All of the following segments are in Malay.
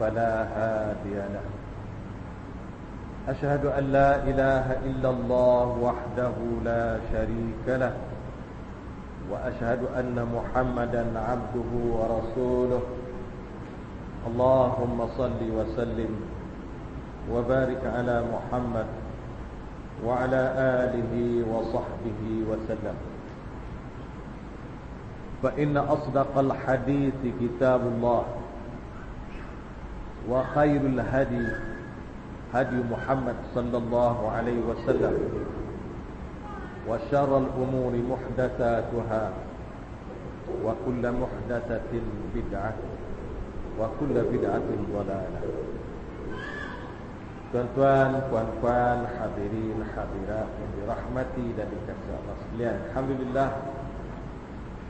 فلا هادي له. أشهد أن لا إله إلا الله وحده لا شريك له وأشهد أن محمدا عبده ورسوله. اللهم صل وسلم وبارك على محمد وعلى آله وصحبه وسلم. فإن أصدق الحديث كتاب الله. وخير الهدي هدي محمد صلى الله عليه وسلم وشر الأمور محدثاتها وكل محدثة بدعة وكل بدعة ضلالة Tuan-tuan, puan-puan, hadirin, hadirat yang dirahmati dan dikasihi Allah sekalian. Alhamdulillah.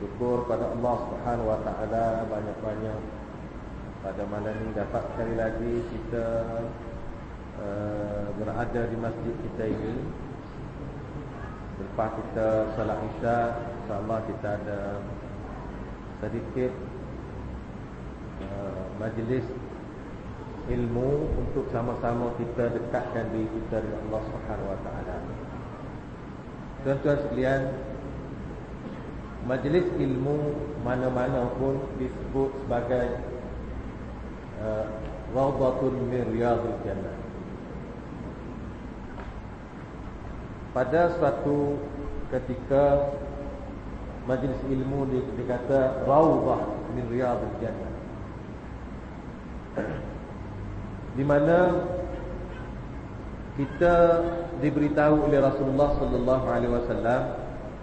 Syukur pada Allah Subhanahu wa taala banyak-banyak pada malam ini dapat sekali lagi kita uh, berada di masjid kita ini. Lepas kita salat Isya, insya-Allah kita ada sedikit uh, majlis ilmu untuk sama-sama kita dekatkan diri kita dengan Allah Subhanahu Wa Taala. Tuan-tuan sekalian, majlis ilmu mana-mana pun disebut sebagai rawdatun min riyadil jannah. Pada suatu ketika majlis ilmu dikata rawdah min riyadil jannah di mana kita diberitahu oleh Rasulullah sallallahu alaihi wasallam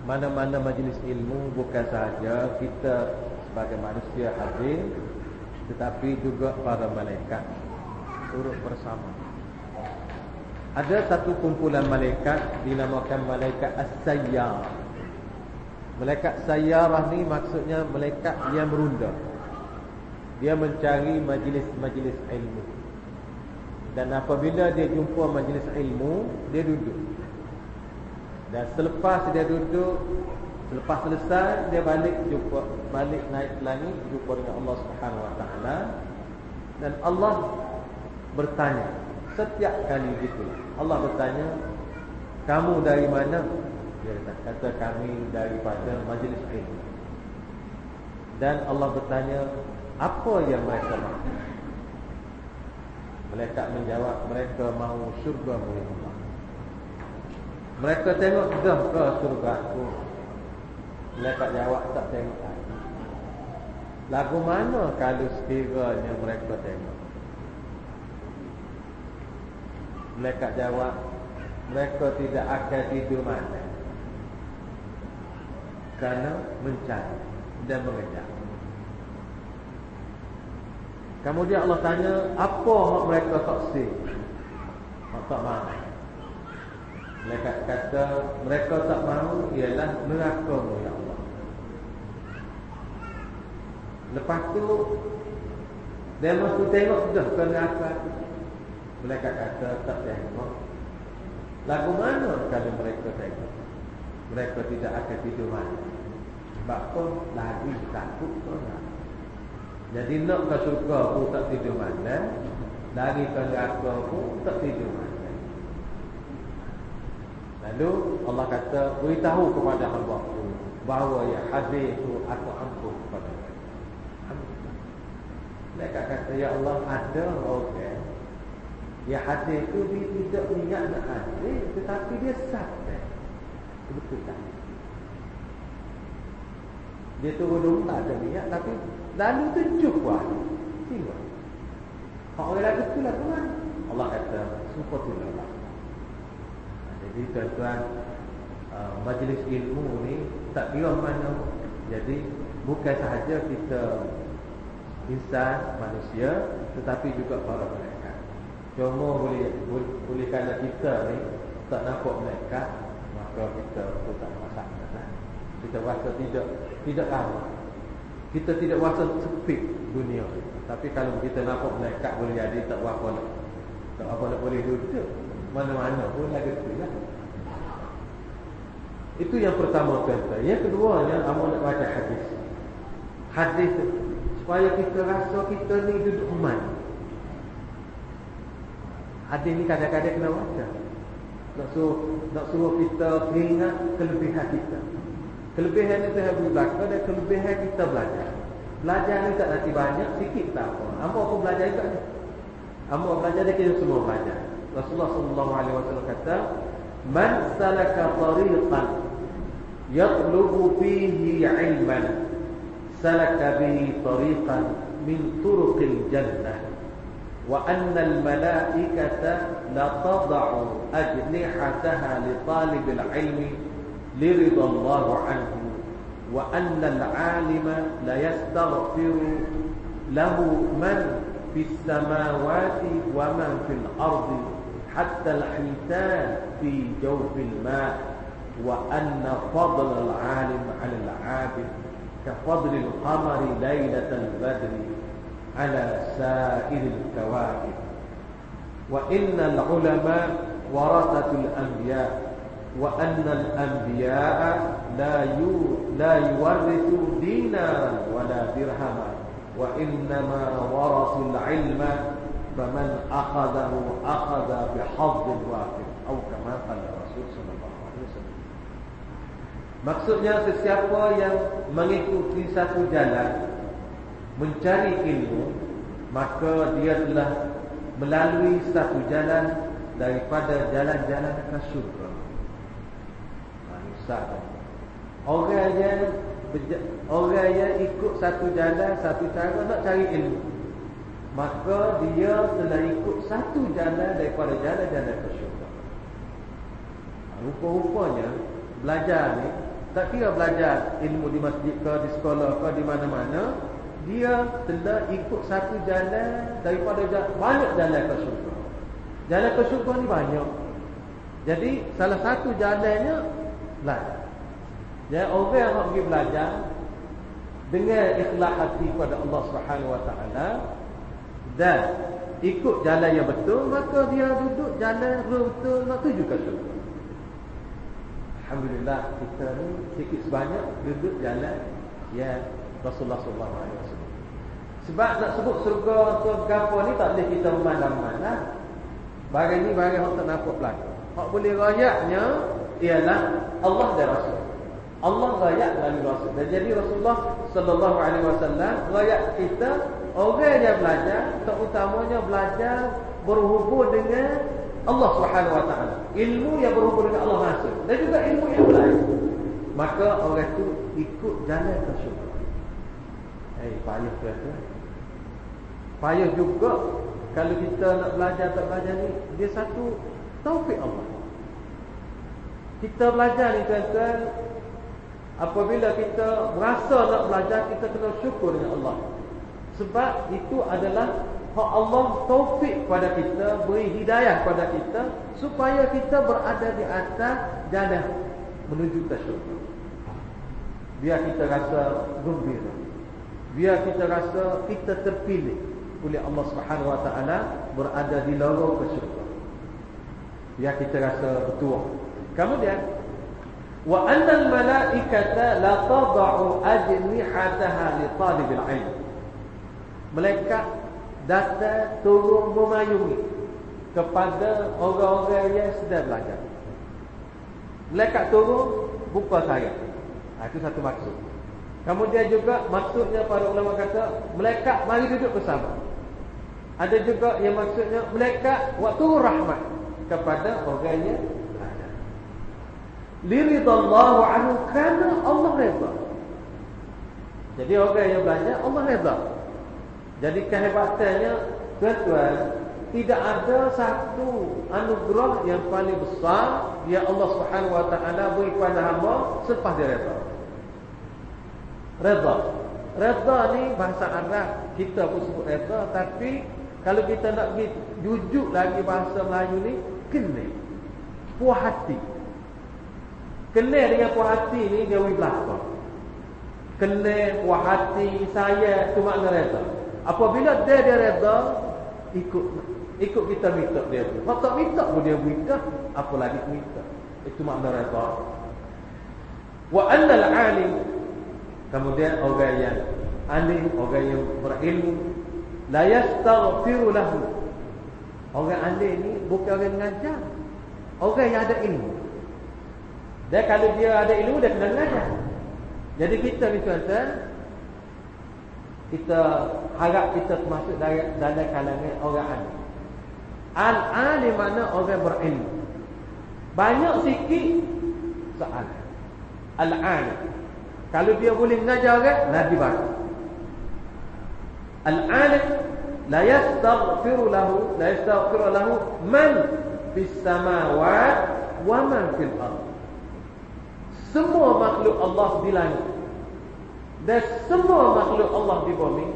mana-mana majlis ilmu bukan sahaja kita sebagai manusia hadir tetapi juga para malaikat turut bersama. Ada satu kumpulan malaikat dinamakan malaikat as-sayyar. Malaikat sayyarah ni maksudnya malaikat yang merunda. Dia mencari majlis-majlis ilmu. Dan apabila dia jumpa majlis ilmu Dia duduk Dan selepas dia duduk Selepas selesai Dia balik jumpa Balik naik langit Jumpa dengan Allah Subhanahu Wa Taala Dan Allah Bertanya Setiap kali gitu Allah bertanya Kamu dari mana? Dia kata, kata kami daripada majlis ilmu Dan Allah bertanya Apa yang mereka mahu Malaikat menjawab mereka mahu syurga oleh Allah. Mereka tengok dah ke syurga aku. Malaikat jawab tak tengok lagi. Lagu mana kalau sekiranya mereka tengok? Malaikat jawab mereka tidak akan tidur mana. Kerana mencari dan mengejar. Kemudian Allah tanya, apa hak mereka taksir? Hak tak mahu. Mereka kata, mereka tak mahu ialah neraka ya Allah. Lepas tu, dia mesti tengok dah ke neraka tu. Mereka kata, tak tengok. Lagu mana kalau mereka tengok? Mereka tidak akan tidur mana. Sebab pun lagi takut ke. Jadi nak ke syurga pun tak tidur malam Dari ke neraka pun tak tidur malam Lalu Allah kata Beritahu kepada hamba aku Bahawa hadir itu aku ampun kepada mereka Mereka kata Ya Allah ada orang Yang hadir itu dia tidak niat nak hadir Tetapi dia sadar Betul tak? Dia turun tak ada niat Tapi Lalu tunjuk wahyu. Tengok. Hak orang lagu tu lah tuan. Allah kata, sumpah tu lah. Jadi tuan-tuan, uh, majlis ilmu ni tak kira mana. Jadi bukan sahaja kita insan manusia tetapi juga para malaikat. Cuma boleh boleh, kerana kita ni tak nampak malaikat maka kita pun tak masalah. Lah. Kita rasa tidak tidak ramah. Kita tidak rasa sempit dunia. Tapi kalau kita nampak malaikat boleh jadi tak apa nak. Tak apa nak boleh duduk. Mana-mana pun lagi tu lah. Itu yang pertama tuan-tuan. Yang keduanya amal nak baca hadis. Hadis Supaya kita rasa kita ni duduk umat. Hadis ni kadang-kadang kena baca. Nak suruh, nak suruh kita peringat kelebihan kita. Kelebihan kita yang berlaku dan kelebihan kita belajar. Belajar ni tak nanti banyak, sikit tak apa. Ambo pun belajar juga ni. Apa belajar dia kita semua belajar. Rasulullah SAW kata Man salaka tariqan Yatlubu fihi ilman. سلك به طريقا من طرق الجنة وأن الملائكة لتضع أجنحتها لطالب العلم لرضا الله عنه وأن العالم ليستغفر له من في السماوات ومن في الأرض حتى الحيتان في جوف الماء وأن فضل العالم على العابد كفضل القمر ليلة البدر على سائر الكواكب. وإن العلماء ورثة الأنبياء وأن الأنبياء لا يورثوا دينارا ولا درهما. وإنما ورثوا العلم فمن أخذه أخذ بحظ واحد Maksudnya sesiapa yang mengikuti satu jalan Mencari ilmu Maka dia telah melalui satu jalan Daripada jalan-jalan ke syurga Manusia. Orang yang Orang yang ikut satu jalan Satu cara nak cari ilmu Maka dia telah ikut satu jalan Daripada jalan-jalan ke syurga Rupa-rupanya Belajar ni tak kira belajar ilmu di masjid ke, di sekolah ke, di mana-mana Dia telah ikut satu jalan daripada banyak jalan ke syurga. Jalan ke syurga ni banyak. Jadi salah satu jalannya belajar Jadi orang yang pergi belajar Dengan ikhlas hati kepada Allah SWT Dan ikut jalan yang betul Maka dia duduk jalan betul nak tuju ke syurga Alhamdulillah kita ni sikit sebanyak duduk jalan ya Rasulullah sallallahu alaihi wasallam. Sebab nak sebut surga surga apa ni tak boleh kita memandang-mandang. Barang ni barang hak tak nampak belaka. Hak boleh rayaknya ialah Allah dan Rasul. Allah rayak melalui Rasul. Dan jadi Rasulullah sallallahu alaihi wasallam rayak kita orang yang belajar terutamanya belajar berhubung dengan Allah Subhanahu wa taala. Ilmu yang berhubung dengan Allah Maha dan juga ilmu yang lain. Maka orang itu ikut jalan syurga. Eh, payah tu. Payah juga kalau kita nak belajar tak belajar ni, dia satu taufik Allah. Kita belajar ni tuan-tuan, apabila kita berasa nak belajar, kita kena syukur dengan Allah. Sebab itu adalah hak Allah taufik pada kita, beri hidayah pada kita supaya kita berada di atas jalan menuju syurga. Biar kita rasa gembira. Biar kita rasa kita terpilih oleh Allah Subhanahu Wa Taala berada di lorong syurga. Biar kita rasa betul. Kemudian wa anna al-malaikata la tad'u ajnihataha li talibil ilm. Malaikat datang turun memayungi kepada orang-orang yang sedang belajar. Malaikat turun buka saya. Ha, itu satu maksud. Kemudian juga maksudnya para ulama kata malaikat mari duduk bersama. Ada juga yang maksudnya malaikat waktu rahmat kepada orang yang belajar. Liridallahu anhu kana Allah redha. Jadi orang yang belajar Allah redha. Jadi kehebatannya tuan-tuan tidak ada satu anugerah yang paling besar yang Allah taala beri kepada hamba selepas dia redha. Redha. Reda ni bahasa Arab kita pun sebut reda tapi kalau kita nak jujuk lagi bahasa Melayu ni kena puas hati. Kena dengan puas hati ni dia wui belakang. Kena puas hati saya tu makna reda. Apabila dia dia reda ikut ikut kita minta dia. Kalau tak minta pun dia minta, apa lagi minta. Itu makna reda. Wa anna al-alim kemudian orang yang alim, orang yang berilmu la yastaghfiru lahu. Orang alim ni bukan orang mengajar. Orang yang ada ilmu. Dan kalau dia ada ilmu dia kena mengajar. Jadi kita ni tuan-tuan kita harap kita termasuk dalam, dalam kalangan orang alim. Al-alim mana orang berilmu. Banyak sikit soalan. Al-alim. Kalau dia boleh mengajar orang, Nabi baca. Al-alim la yastaghfiru lahu, la yastaghfiru lahu man fis samawat wa man fil ard. Semua makhluk Allah di langit dan semua makhluk Allah di bumi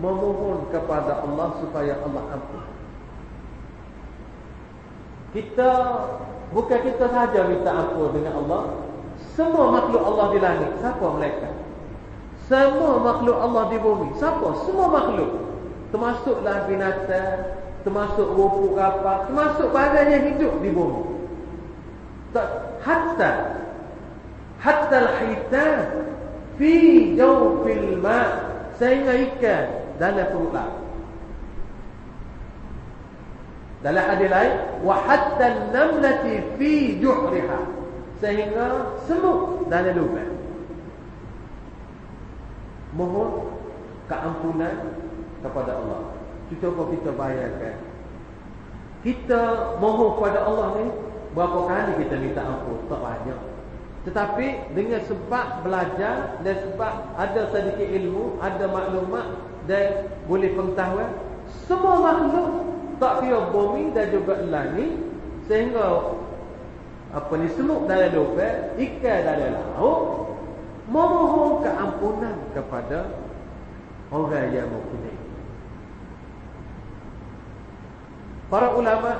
memohon kepada Allah supaya Allah ampun. Kita bukan kita saja minta ampun dengan Allah, semua makhluk Allah di langit, siapa mereka? Semua makhluk Allah di bumi, siapa? Semua makhluk. Termasuklah binatang, termasuk rupa kapal, termasuk barang yang hidup di bumi. Hatta hatta al-hitan fi jawfil ma' sehingga ikan dalam perut laut. Dalam hadis lain, wa hatta an-namlati fi juhriha. Sehingga semut dalam lubang. Mohon keampunan kepada Allah. Cuba kita bayangkan kita mohon kepada Allah ni berapa kali kita minta ampun? Tak banyak tetapi dengan sebab belajar dan sebab ada sedikit ilmu ada maklumat dan boleh pengetahuan semua makhluk tak kira bumi dan juga langit sehingga apa ni semut dalam lubang, ikan dalam laut, memohon keampunan kepada orang yang mempunyai. Para ulama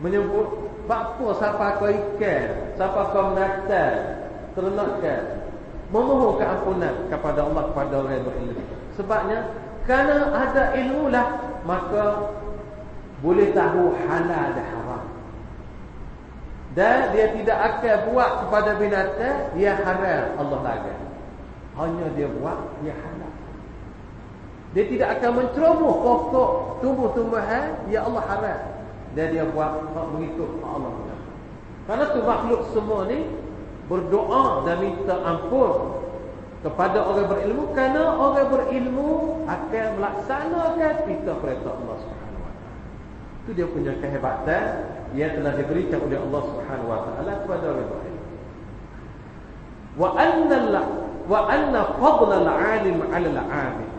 menyebut apa siapa kau ikan, siapa kau menatang, ternakan, memohon keampunan kepada Allah kepada orang yang berilmu. Sebabnya kerana ada ilmu lah maka boleh tahu halal dan haram. Dan dia tidak akan buat kepada binatang Dia haram. Allah lagi Hanya dia buat Dia halal. Dia tidak akan menceroboh pokok Tumbuh-tumbuhan Ya Allah haram Dan dia buat mengikut Allah Karena tu makhluk semua ni Berdoa dan minta ampun Kepada orang berilmu Kerana orang berilmu Akan melaksanakan Perintah-perintah Allah SWT Itu dia punya kehebatan yang telah diberikan oleh Allah Subhanahu wa taala kepada orang lain. Wa anna wa anna fadl al-alim 'ala al-'abid.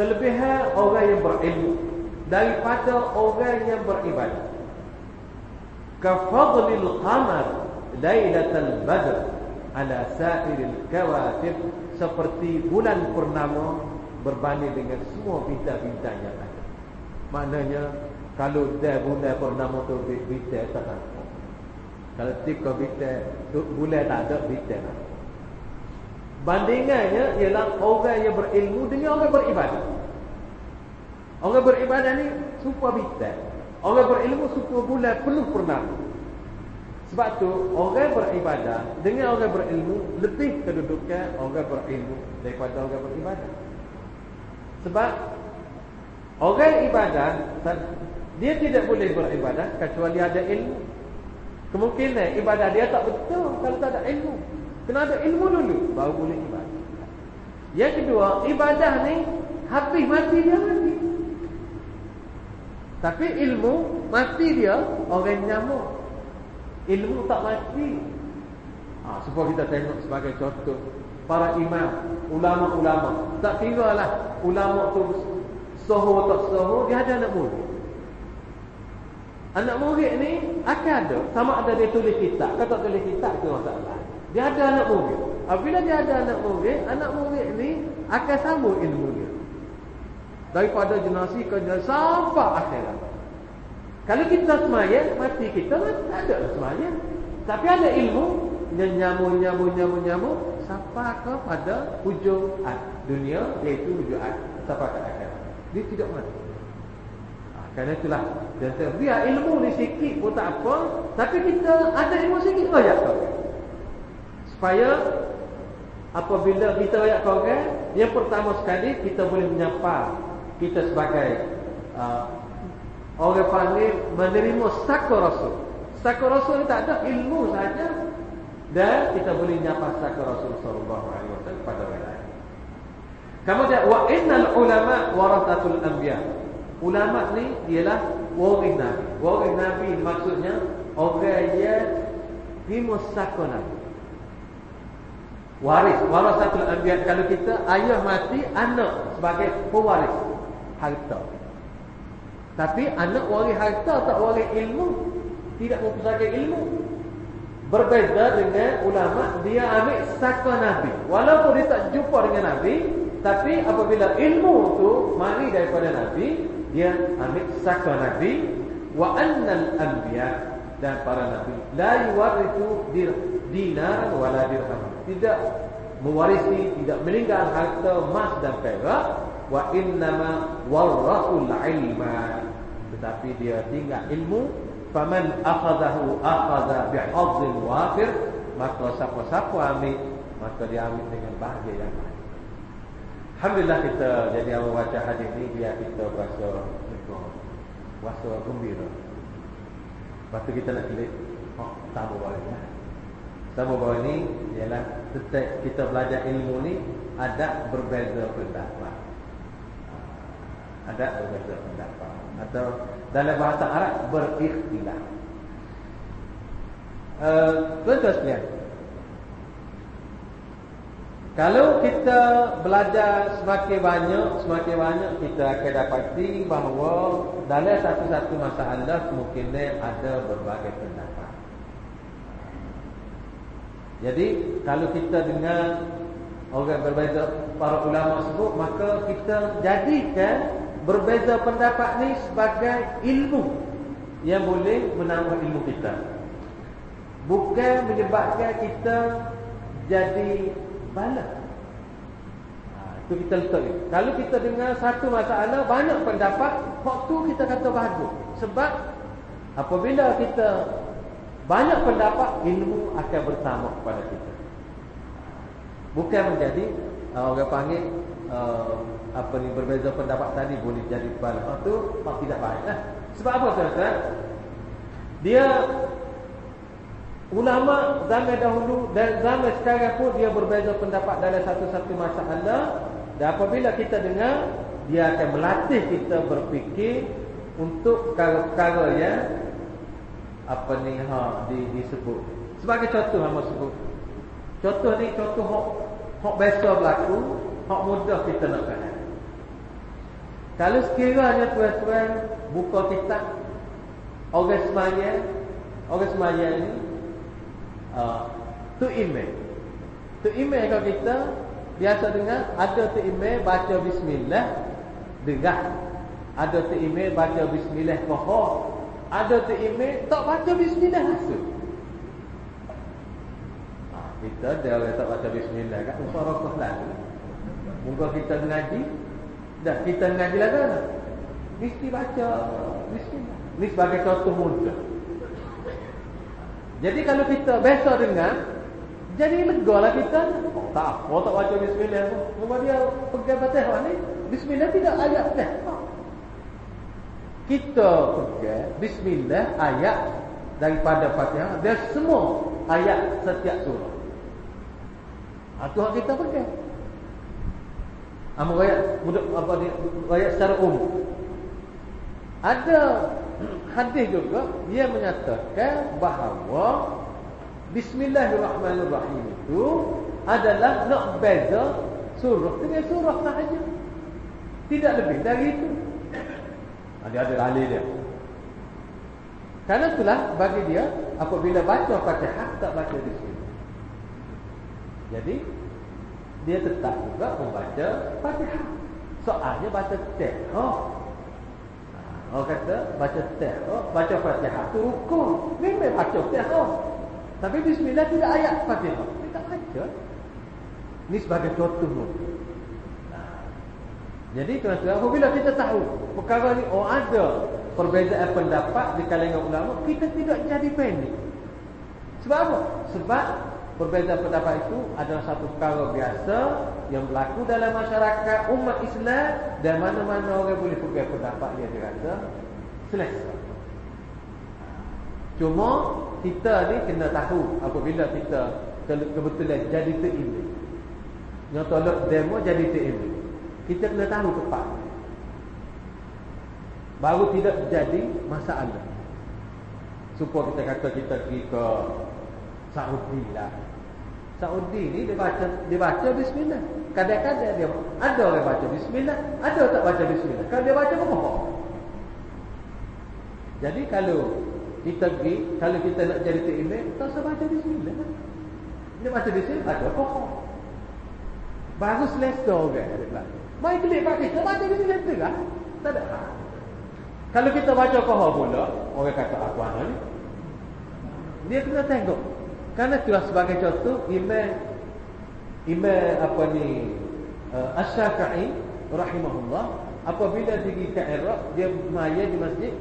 Kelebihan orang yang berilmu daripada orang yang beribadah. Ka fadlil qamar lailatul badr ala sa'iril kawakib seperti bulan purnama berbanding dengan semua bintang-bintang yang ada. Maknanya kalau dah bulan purnama tu bintang tak nampak. Kalau tiga bintang bulan tak ada bintang. Bandingannya ialah orang yang berilmu dengan orang beribadah. Orang beribadah ni supaya bintang. Orang berilmu supaya bulan penuh purnama. Sebab tu orang beribadah dengan orang berilmu lebih kedudukan orang berilmu daripada orang beribadah. Sebab orang ibadah dia tidak boleh beribadah kecuali ada ilmu. Kemungkinan ibadah dia tak betul kalau tak ada ilmu. Kena ada ilmu dulu baru boleh ibadah. Yang kedua, ibadah ni habis mati dia mati. Tapi ilmu mati dia orang nyamuk. Ilmu tak mati. Ha, supaya kita tengok sebagai contoh para imam, ulama-ulama. Tak kira lah ulama tu soho tak soho, dia ada anak murid. Anak murid ni akan ada sama ada dia tulis kitab atau tak tulis kitab itu masalah. Dia ada anak murid. Apabila dia ada anak murid, anak murid ni akan sambung ilmu dia. Daripada generasi ke generasi sampai akhirat. Kalau kita semayang, mati kita tak ada semayang. Tapi ada ilmu, nyambung, nyambung, sampai ke pada hujung dunia, iaitu hujung sampai ke akhirat. Dia tidak mati. Kerana itulah Dia biar ilmu ni sikit pun tak apa Tapi kita ada ilmu sikit kau Supaya Apabila kita rayak kau Yang pertama sekali Kita boleh menyapa Kita sebagai uh, Orang panggil Menerima sakor rasul. Sakor rasul ni tak ada ilmu saja. Dan kita boleh menyapa sakor rasul Sallallahu alaihi wasallam Pada orang lain. Kemudian Wa innal ulama Warathatul anbiya. Ulama ni ialah waris Nabi. Waris Nabi maksudnya orang yang dimusakkan Nabi. Waris, satu anbiya. Kalau kita ayah mati anak sebagai pewaris harta. Tapi anak waris harta tak waris ilmu, tidak mempelajari ilmu. Berbeza dengan ulama dia ambil sakwa Nabi. Walaupun dia tak jumpa dengan Nabi, tapi apabila ilmu tu mari daripada Nabi, dia ambil saka nabi wa annal anbiya dan para nabi la yuwarithu dinar wala dirham tidak mewarisi tidak meninggal harta emas dan perak wa innama warathul ilma tetapi dia tinggal ilmu faman akhadahu akhadha bihadzin wafir maka siapa-siapa ambil maka dia ambil dengan bahagia yang baik Alhamdulillah kita jadi awal baca hadis ni biar kita rasa rasa gembira. Lepas kita nak klik oh, tahu bawah ni. Tahu bawah ni ialah kita belajar ilmu ni ada berbeza pendapat. Ada berbeza pendapat atau dalam bahasa Arab berikhtilaf. Eh, uh, tuan-tuan sekalian, kalau kita belajar semakin banyak, semakin banyak kita akan dapati bahawa dalam satu-satu masalah kemungkinan ada berbagai pendapat. Jadi kalau kita dengar orang berbeza para ulama sebut maka kita jadikan berbeza pendapat ni sebagai ilmu yang boleh menambah ilmu kita. Bukan menyebabkan kita jadi bala. Ha, itu kita letak ni. Kalau kita dengar satu masalah, banyak pendapat, waktu kita kata bagus. Sebab apabila kita banyak pendapat, ilmu akan bersama kepada kita. Bukan menjadi uh, orang panggil uh, apa ni berbeza pendapat tadi boleh jadi bala. Itu tak tidak baik lah. Sebab apa tuan-tuan? Dia Ulama zaman dahulu dan zaman sekarang pun dia berbeza pendapat dalam satu-satu masalah dan apabila kita dengar dia akan melatih kita berfikir untuk perkara-perkara yang apa ni ha di, disebut. Sebagai contoh hamba sebut. Contoh ni contoh hok hok biasa berlaku, hok mudah kita nak faham. Kalau sekiranya tuan-tuan buka kitab orang semaya, orang semaya ni uh, tu email. Tu email kalau kita biasa dengar ada tu email baca bismillah dengar. Ada tu email baca bismillah kohor ada tu email tak baca bismillah langsung ah, kita dia tak baca bismillah kat usah rokok lagi muka kita mengaji dah kita mengaji lagi mesti baca. Bismillah ni sebagai contoh mudah jadi kalau kita biasa dengar Jadi lega lah kita. Oh, Tak apa tak baca bismillah. Cuma dia pegang fatihah ni. Bismillah tidak ayat dah Kita pegang Bismillah ayat Daripada fatihah. Dia semua ayat setiap surah. Itu kita pegang Amal ayat apa ni ayat secara umum. Ada hadis juga dia menyatakan bahawa Bismillahirrahmanirrahim itu adalah nak beza surah dengan surah sahaja. Tidak lebih dari itu. Ada ada dalil dia. Karena itulah bagi dia apabila baca Fatihah tak baca di sini. Jadi dia tetap juga membaca Fatihah. Soalnya baca teh. Oh. Orang kata baca teh. Oh, baca Fatihah tu rukun. Memang baca teh. Oh. Tapi bismillah tidak ayat Fatihah. Dia tak baca. Ini sebagai contoh. Jadi tuan-tuan, apabila kita tahu perkara ni oh ada perbezaan pendapat di kalangan ulama, kita tidak jadi panik. Sebab apa? Sebab perbezaan pendapat itu adalah satu perkara biasa yang berlaku dalam masyarakat umat Islam dan mana-mana orang boleh pegang pendapat dia dirasa selesai. Cuma kita ni kena tahu apabila kita kebetulan jadi terimam. Yang tolak demo jadi terimam. Kita kena tahu tepat Baru tidak jadi masalah Supaya kita kata kita pergi ke Saudi lah Saudi ni dia baca dia baca bismillah. Kadang-kadang dia ada orang baca bismillah, ada tak baca bismillah. Kalau dia baca apa? Jadi kalau kita pergi, kalau kita nak jadi imam, tak usah baca bismillah. Dia baca bismillah, ada apa? Baru selesai orang okay. Mai klik kat kita baca kita kata lah. Tak ada. Kalau kita baca qahar pula, orang kata apa ah, ni? Dia kena tengok. Karena tu sebagai contoh imam imam apa ni uh, Asy-Syafi'i rahimahullah apabila pergi ke Iraq dia maya di masjid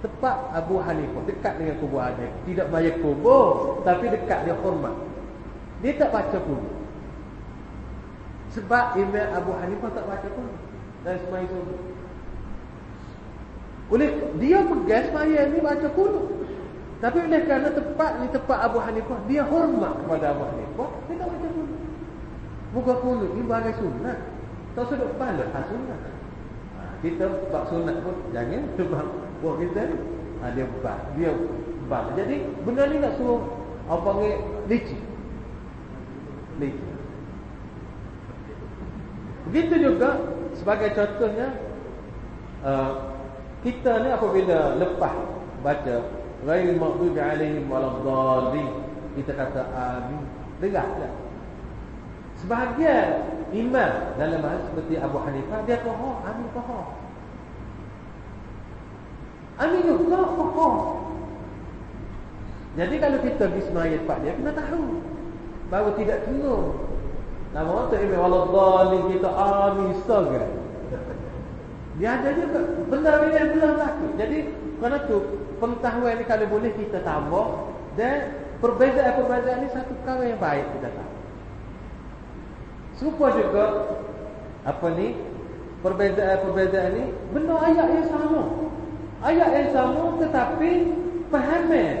tepat Abu Hanifah dekat dengan kubur Hanifah tidak maya kubur tapi dekat dia hormat dia tak baca kubur sebab Imam Abu Hanifah tak baca pun dan semai subuh. Oleh dia pegas semaya ni baca pun. Tapi oleh kerana tepat ni tepat Abu Hanifah, dia hormat kepada Abu Hanifah, dia tak baca pun. Muka pun ni bagai sunat. Tak sudut kepala, tak sunat. Ha, kita bak sunat pun jangan sebab buat kita ni. Ha, dia bak, dia bak. Jadi benda ni nak suruh apa panggil licik. Licik. Begitu juga sebagai contohnya uh, kita ni apabila lepas baca ghairil maghdubi alaihim waladdallin. Kita kata amin. Dengar tak sebahagian imam dalam hal seperti Abu Hanifah dia faham amin faham amin juga faham jadi kalau kita pergi semayat pak dia kena tahu. Baru tidak kena. Nama orang tak imam zalim kita amin sagar. Dia ada juga. Benar ini yang belum laku. Jadi kerana tu pengetahuan ini kalau boleh kita tambah dan perbezaan-perbezaan ini satu perkara yang baik kita tahu. Serupa juga apa ni perbezaan-perbezaan ini benar ayat yang sama. Ayat yang sama tetapi pahaman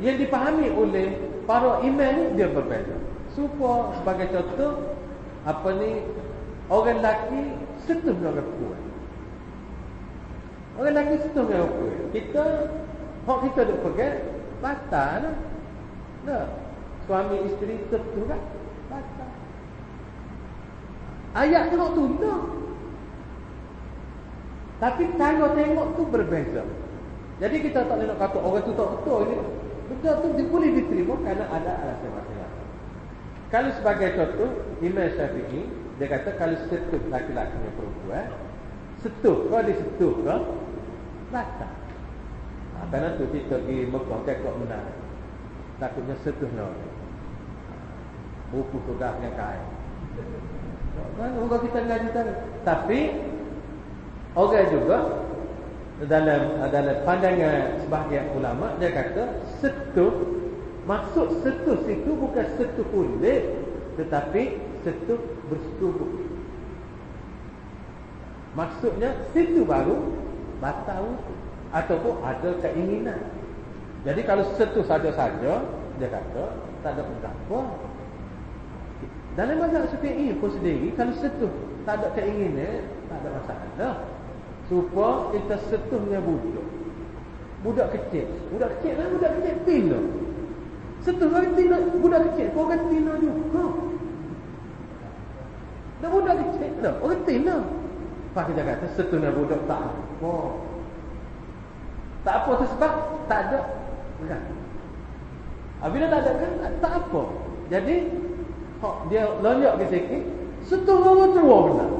yang dipahami oleh para imam ini dia berbeza. Supaya sebagai contoh apa ni orang lelaki setuh dengan perempuan. Orang lelaki setuh dengan perempuan. Kita hak kita duk pegang batal lah. Tak. Suami isteri setuh kan? Batal. Ayat tu tak. Tapi cara tengok tu berbeza. Jadi kita tak boleh nak kata orang tu tak betul ni. Betul tu boleh diterima kerana ada alasan masing kalau sebagai contoh Imam Syafi'i Dia kata kalau setuh laki-laki yang perempuan Setuh Kalau dia setuh ke Batal Kerana tu kita pergi Mekah Kekok menang. Takutnya setuh no. Ha, buku tugas yang kain. Kan orang kita ngaji tahu Tapi Orang juga dalam dalam pandangan sebahagian ulama dia kata setuh Maksud setuh situ bukan setuh kulit Tetapi setuh bersetubuh. Maksudnya situ baru batal Ataupun ada keinginan Jadi kalau setuh saja-saja Dia kata tak ada pendapat Dalam mazhab Syafi'i pun sendiri Kalau setuh tak ada keinginan Tak ada masalah Supaya kita setuhnya budak Budak kecil Budak kecil lah budak kecil Pila Setengah tina budak kecil kau orang tina juga. Dah budak kecil dah, orang tina. Pak kita kata setengah budak tak apa. Tak apa tu sebab tak ada kan. Apabila tak ada kan tak apa. Jadi Hak dia lonjak ke setengah tua benar.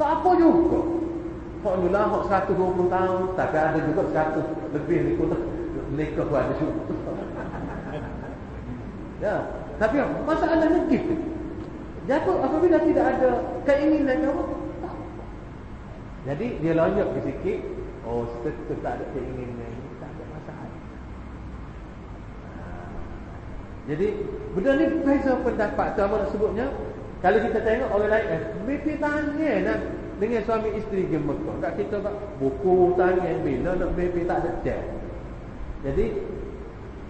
Tak apa juga. Hak ni lah, hak 120 tahun. Tapi ada juga 100 lebih ni nikah pun ada juga. ya. Tapi masalahnya gitu. Jadi apabila tidak ada keinginan kamu, tak. Jadi dia ke sikit. Oh, setelah tak ada keinginan ini, tak ada masalah. Ha. Jadi, benda ni beza pendapat tu apa nak sebutnya kalau kita tengok orang lain eh, mimpi tanya nak dengan suami isteri ke Mekah. Tak kita tak buku tanya bila nak mimpi tak ada cek. Jadi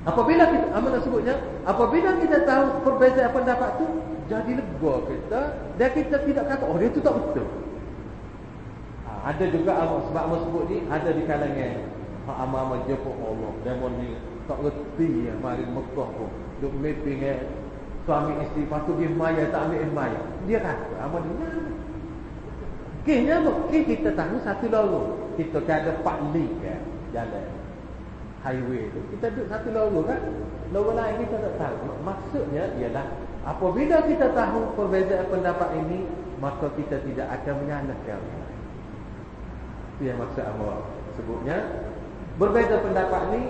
apabila kita apa nak sebutnya? Apabila kita tahu perbezaan pendapat tu jadi lega kita dan kita tidak kata oh dia tu tak betul. Ada juga sebab apa sebut ni ada di kalangan hak ama-ama jumpa Allah. Demon ni tak reti ya mari Mekah pun. Duk mimpi dengan suami isteri lepas tu dia maya tak ambil maya dia kata apa dia apa? Kih kita tahu satu lorong. Kita kan ada empat link kan. Jalan. Highway tu. Kita duduk satu lorong kan. Lorong lain kita tak tahu. Maksudnya ialah. Apabila kita tahu perbezaan pendapat ini. Maka kita tidak akan menyalahkan. Itu yang maksud Allah sebutnya. Berbeza pendapat ini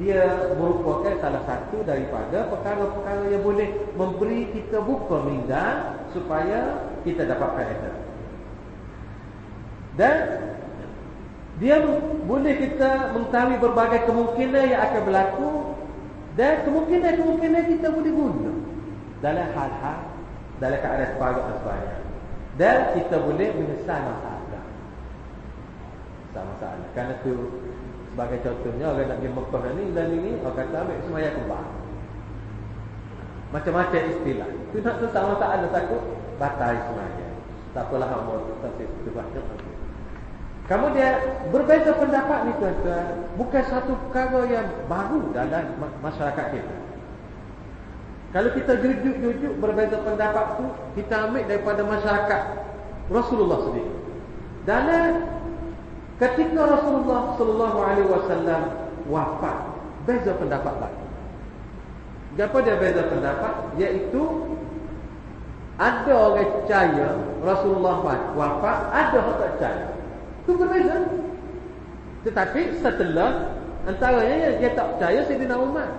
dia merupakan salah satu daripada perkara-perkara yang boleh memberi kita buka minda supaya kita dapat faedah. Dan dia boleh kita mengetahui berbagai kemungkinan yang akan berlaku dan kemungkinan-kemungkinan kita boleh guna dalam hal-hal dalam keadaan asbaya. Dan kita boleh menyesal masalah. Masalah. Kerana tu Sebagai contohnya orang nak pergi Mekah ni dan ini orang kata ambil semaya kembang. Macam-macam istilah. Tu nak tu tak ada takut batal semaya. Tak apalah kamu tak itu baca. Kemudian berbeza pendapat ni tuan-tuan bukan satu perkara yang baru dalam masyarakat kita. Kalau kita jujuk-jujuk berbeza pendapat tu kita ambil daripada masyarakat Rasulullah sendiri. Dalam Ketika Rasulullah sallallahu alaihi wasallam wafat, beza pendapat lagi. Apa dia beza pendapat? Iaitu ada orang percaya Rasulullah wafat, ada orang tak percaya. Itu berbeza. Tetapi setelah antaranya dia tak percaya Sayyidina Umar.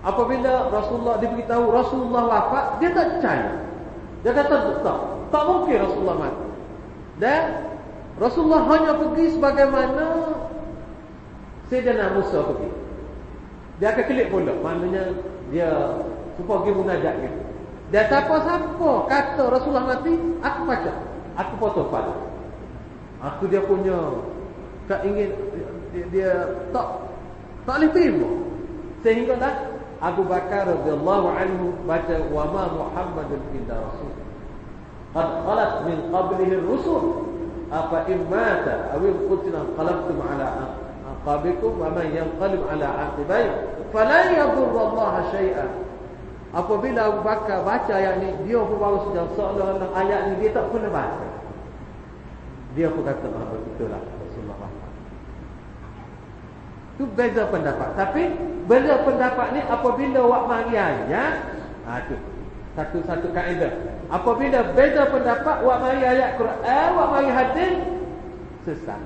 Apabila Rasulullah diberitahu Rasulullah wafat, dia tak percaya. Dia kata tak, tak mungkin Rasulullah mati. Dan Rasulullah hanya pergi sebagaimana Sayyidina Musa pergi. Dia akan klik pula. Maknanya dia supaya pergi munajat gitu. Dia tak apa siapa kata Rasulullah mati, aku baca. Aku potong pada. Aku dia punya tak ingin dia, dia tak tak boleh terima. Sehingga dah Abu Bakar radhiyallahu anhu baca wa ma Muhammadun illa rasul. Qad khalat min qablihi ar-rusul apa imata awil qutila qalabtum ala aqabikum wa man yanqalib ala aqibai fala yadur Allah syai'a apabila Abu Bakar baca ayat ni dia pun baru saja seolah-olah ayat ni dia tak pernah baca. Dia pun kata ah betullah Rasulullah. Tu beza pendapat. Tapi beza pendapat ni apabila wak mari ayat ha tu satu-satu kaedah. Apabila beza pendapat, wak mari ayat Quran, wak mari hadis, sesat.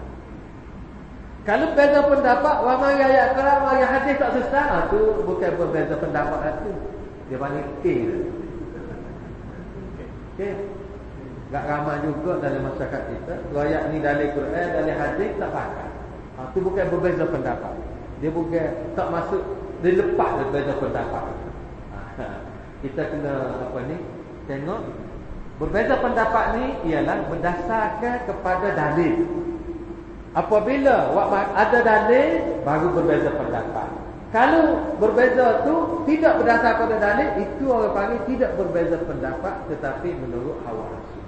Kalau beza pendapat, wak mari ayat Quran, wak mari hadis tak sesat, itu ah, bukan berbeza pendapat itu. Dia panggil K. Okay. Tak ramai juga dalam masyarakat kita. Ayat ni dari Quran, dari hadis tak pakai. Itu ah, bukan berbeza pendapat. Dia bukan tak masuk, dia lepas dari beza pendapat. Kita kena apa ni tengok. Berbeza pendapat ni ialah berdasarkan kepada dalil. Apabila ada dalil baru berbeza pendapat. Kalau berbeza tu tidak berdasarkan pada dalil itu orang panggil tidak berbeza pendapat tetapi menurut hawa nafsu.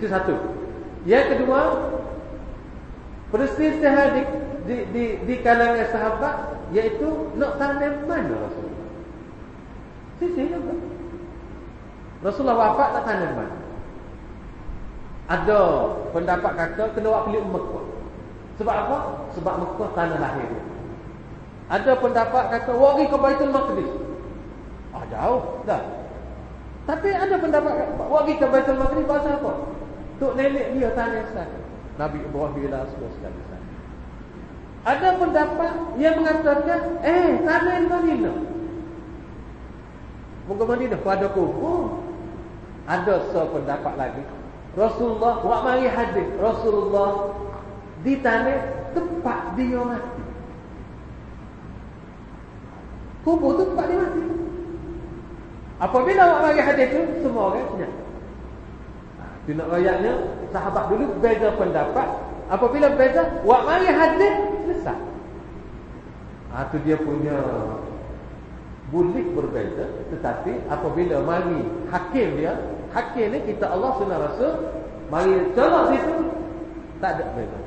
Itu satu. Yang kedua perselisihan di, di, di, di kalangan sahabat iaitu nak tanam mana Rasul Sisi juga. Rasulullah wafat tak tanya mana. Ada pendapat kata kena buat pelik Mekah. Sebab apa? Sebab Mekah tanah lahir dia. Ada pendapat kata wari ke Baitul Maqdis. Ah jauh dah. Tapi ada pendapat kata wari ke Baitul Maqdis pasal apa? Tok nenek dia tanya sana. Nabi Ibrahim lah semua sekali. Ada pendapat yang mengatakan eh tanah Madinah. Muka Madinah pada kubur. Ada sependapat lagi. Rasulullah buat mari hadis. Rasulullah di tanah tempat dia mati. Kubur tu tempat dia mati. Apabila awak bagi hadis tu, semua orang punya. Itu nak rakyatnya, sahabat dulu beza pendapat. Apabila beza, awak mari hadis, selesai. Ha, itu dia punya boleh berbeza. Tetapi apabila mari hakim dia, hakim ni kita Allah sunnah rasul, mari tolak situ, tak ada beza.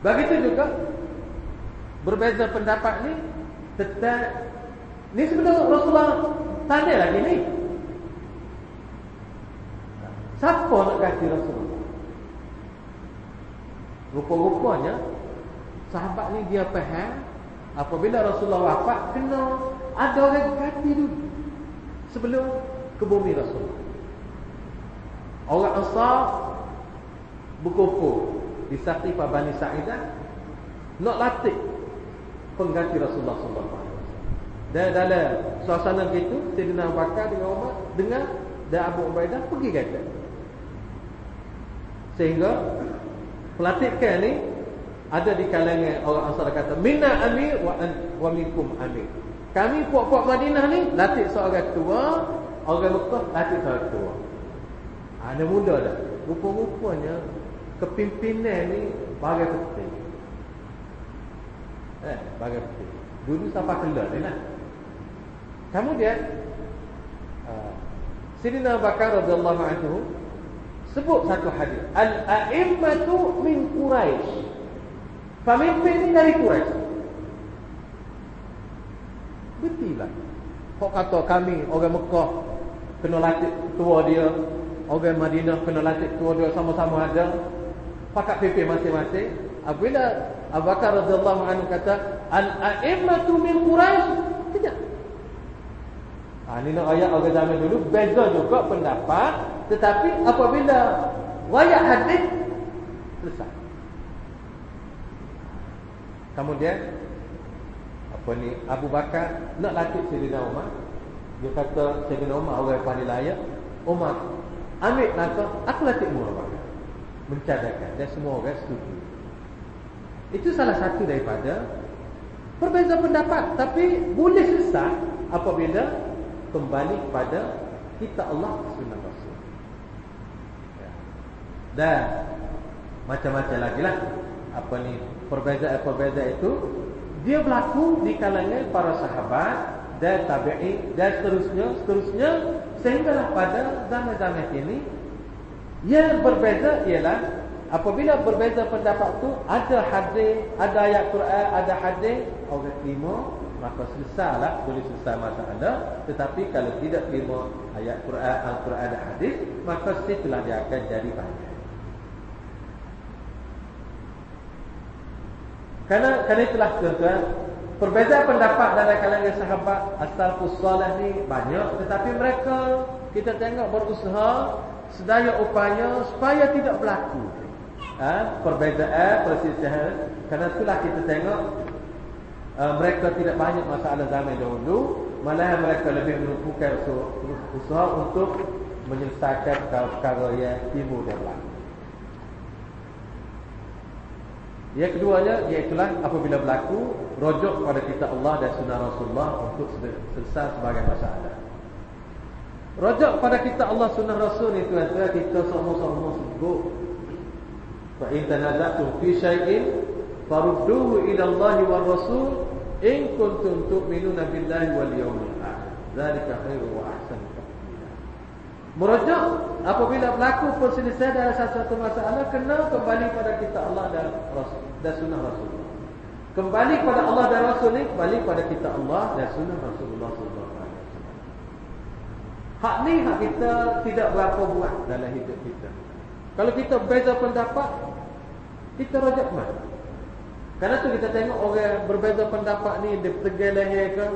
Begitu juga berbeza pendapat ni tetap ni sebenarnya Rasulullah tanya lagi ni siapa nak ganti Rasulullah rupa-rupanya sahabat ni dia faham apabila Rasulullah wafat kena ada orang ganti dulu sebelum ke bumi Rasulullah orang asal berkumpul di Saqifah Bani Sa'idah nak latih pengganti Rasulullah sallallahu alaihi wasallam. Dan dalam suasana begitu, Sayyidina Abu Bakar dengan Umar dengar dan Abu Ubaidah pergi kata. Sehingga pelatihkan ni ada di kalangan orang Ansar kata, "Minna amir wa an, wa minkum amir." Kami puak-puak Madinah ni latih seorang tua, orang Mekah latih seorang tua. Ada muda dah. Rupa-rupanya kepimpinan ni bagai penting. Eh, bagai betul. Dulu siapa kelar ni lah. Kemudian uh, Sayyidina Bakar radhiyallahu anhu sebut satu hadis. Al-a'immatu min Quraisy. Pemimpin ni dari Quraisy. Betul lah. Kok kata kami orang Mekah kena latih tua dia, orang Madinah kena latih tua dia sama-sama ada. Pakat pimpin masing-masing. Apabila Abu Bakar radhiyallahu anhu kata al-a'immatu min Quraisy. Tidak. Ha, ini nak ayat orang zaman dulu beza juga pendapat tetapi apabila riwayat hadis selesai. Kemudian apa ni Abu Bakar nak latih Sayyidina Umar. Dia kata Sayyidina Umar orang yang paling layak. Umar ambil langkah aku latih Umar Bakar. Mencadangkan dan semua orang setuju. Itu salah satu daripada perbezaan pendapat tapi boleh selesai apabila kembali kepada kita Allah Sunnah Rasul. Ya. Dan macam-macam lagi lah apa ni perbezaan-perbezaan itu dia berlaku di kalangan para sahabat dan tabi'in dan seterusnya seterusnya sehinggalah pada zaman-zaman ini yang berbeza ialah Apabila berbeza pendapat tu ada hadis, ada ayat Quran, ada hadis, orang terima, maka selesailah boleh selesai masalah. Tetapi kalau tidak terima ayat Quran, Al-Quran dan hadis, maka situlah dia akan jadi banyak. Karena kerana itulah tuan-tuan, perbezaan pendapat dalam kalangan sahabat asal salih ni banyak, tetapi mereka kita tengok berusaha sedaya upaya supaya tidak berlaku. Ha, perbezaan perselisihan. Kerana itulah kita tengok uh, mereka tidak banyak masalah zaman dahulu. Malah mereka lebih menumpukan usaha untuk menyelesaikan perkara-perkara yang timbul dan berlaku Yang keduanya ialah apabila berlaku rojok pada kitab Allah dan sunnah Rasulullah untuk selesai sebagai masalah. Rojok pada kitab Allah sunnah Rasul itu adalah kita semua-semua sebut. Fa in tanazatu fi syai'in farudduhu ila Allah wa Rasul in kuntum tu'minuna billahi wal yawmil akhir. Dzalika khairu wa. Merujuk apabila berlaku perselisihan dalam satu masalah kena kembali pada kita Allah dan Rasul dan sunnah Rasulullah. Kembali pada Allah dan Rasul ni kembali pada kita Allah dan sunnah Rasulullah sallallahu alaihi wasallam. Hak ni hak kita tidak berapa buat dalam hidup kita. Kalau kita beza pendapat, kita rajak mana? Karena tu kita tengok orang berbeza pendapat ni dia tegel leher ke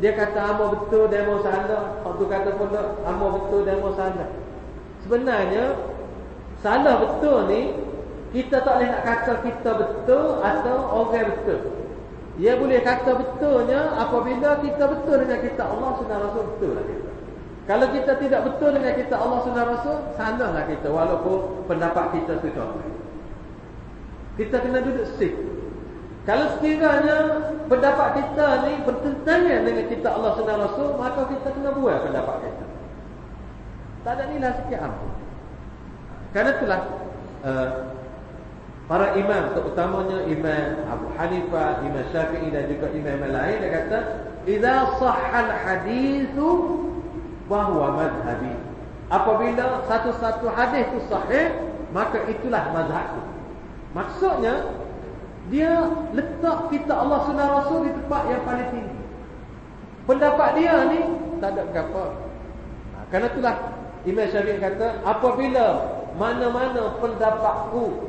dia kata amo betul demo salah. Waktu kata pula amo betul demo salah. Sebenarnya salah betul ni kita tak boleh nak kata kita betul atau orang betul. Ia boleh kata betulnya apabila kita betul dengan kita Allah sunnah rasul betul lah kita. Kalau kita tidak betul dengan kita Allah sunnah rasul salahlah kita walaupun pendapat kita tu contoh. Kita kena duduk sik kalau sekiranya pendapat kita ni bertentangan dengan kita Allah Subhanahu Rasul, maka kita kena buat pendapat kita. Tak ada nilai sikit ampun. Karena itulah uh, para imam, terutamanya Imam Abu Hanifah, Imam Syafi'i dan juga imam lain dia kata, "Idza sahhal haditsu bahwa madhhabi." Apabila satu-satu hadis itu sahih, maka itulah mazhabku. Maksudnya dia letak kita Allah Sunnah Rasul di tempat yang paling tinggi. Pendapat dia ni tak ada apa. Ha, kerana itulah Imam Syafi'i kata, apabila mana-mana pendapatku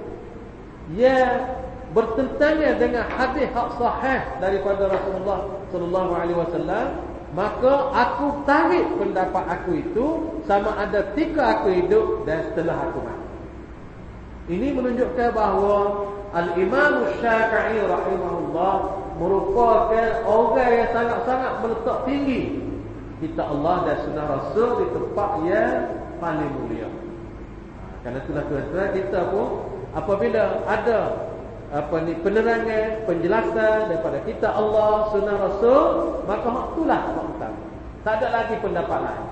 yang bertentangan dengan hadis hak sahih daripada Rasulullah sallallahu alaihi wasallam, maka aku tarik pendapat aku itu sama ada ketika aku hidup dan setelah aku mati. Ini menunjukkan bahawa Al-Imam Syafi'i rahimahullah merupakan orang yang sangat-sangat meletak tinggi kita Allah dan sunnah Rasul di tempat yang paling mulia. Karena itulah tuan-tuan kita pun apabila ada apa ni penerangan, penjelasan daripada kita Allah, sunnah Rasul, maka itulah hak utama. Tak ada lagi pendapat lain.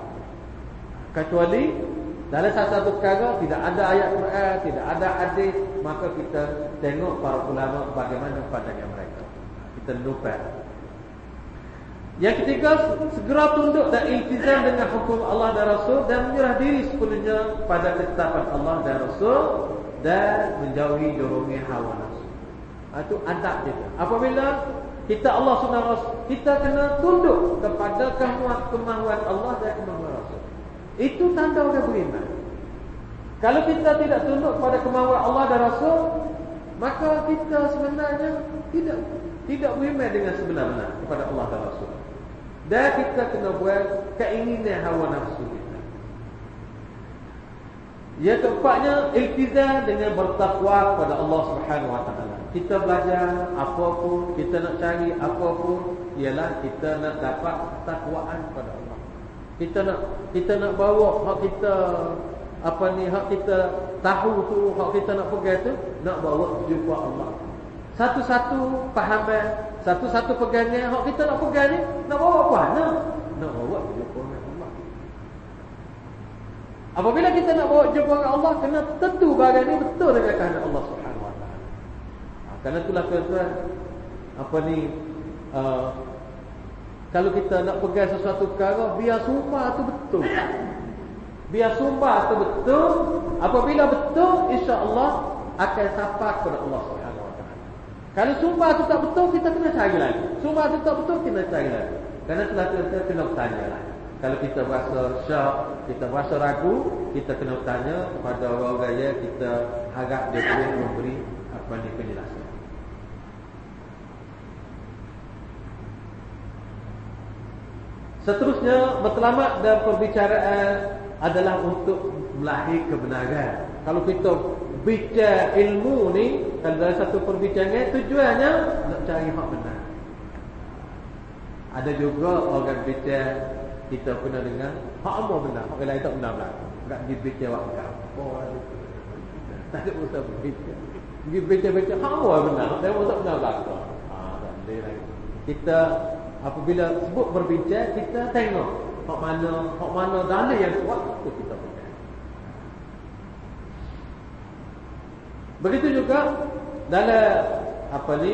Kecuali dalam satu-satu perkara tidak ada ayat Quran, tidak ada hadis, maka kita tengok para ulama bagaimana pandangan mereka. Kita lupa. Yang ketiga, segera tunduk dan iltizam dengan hukum Allah dan Rasul dan menyerah diri sepenuhnya pada ketetapan Allah dan Rasul dan menjauhi dorongan hawa nafsu. Itu adab kita. Apabila kita Allah SWT, kita kena tunduk kepada kemauan Allah dan kemauan Rasul. Itu tanda orang beriman. Kalau kita tidak tunduk pada kemauan Allah dan Rasul, maka kita sebenarnya tidak tidak beriman dengan sebenar-benar kepada Allah dan Rasul. Dan kita kena buat keinginan hawa nafsu kita. Yang keempatnya iltizam dengan bertakwa kepada Allah Subhanahu Wa Taala. Kita belajar apa pun, kita nak cari apa pun, ialah kita nak dapat takwaan kepada Allah. Kita nak kita nak bawa hak kita apa ni hak kita tahu tu hak kita nak pegang tu nak bawa jumpa Allah. Satu-satu pahaman, satu-satu pegangan hak kita nak pegang ni nak bawa apa? Nak nak bawa jumpa Allah. Apabila kita nak bawa jumpa Allah kena tentu barang ni betul dengan kehendak Allah Subhanahu Wa Taala. Ha, kerana itulah tuan-tuan apa ni uh, kalau kita nak pegang sesuatu perkara, biar sumpah tu betul. Biar sumpah tu betul. Apabila betul, insya-Allah akan sampai kepada Allah. Kalau sumpah tu tak betul, kita kena cari lagi. Sumpah tu tak betul, kita cari lagi. Karena telah kita kena bertanya lah. Kalau kita rasa syak, kita rasa ragu, kita kena bertanya kepada orang-orang yang kita harap dia boleh memberi apa ni penjelasan. Seterusnya matlamat dan perbicaraan adalah untuk melahir kebenaran. Kalau kita bicara ilmu ni, dalam satu perbincangan tujuannya nak cari hak benar. Ada juga orang bicara kita kena dengar hak apa benar, hak lain tak benar lah. Tak dibicara waktu apa. Tak ada usah berbicara. Dia bicara-bicara hak apa benar, dia tak benar lah. Ah, tak boleh Kita apabila sebut berbincang kita tengok hak mana hak mana dalil yang kuat itu kita pegang begitu juga dalam apa ni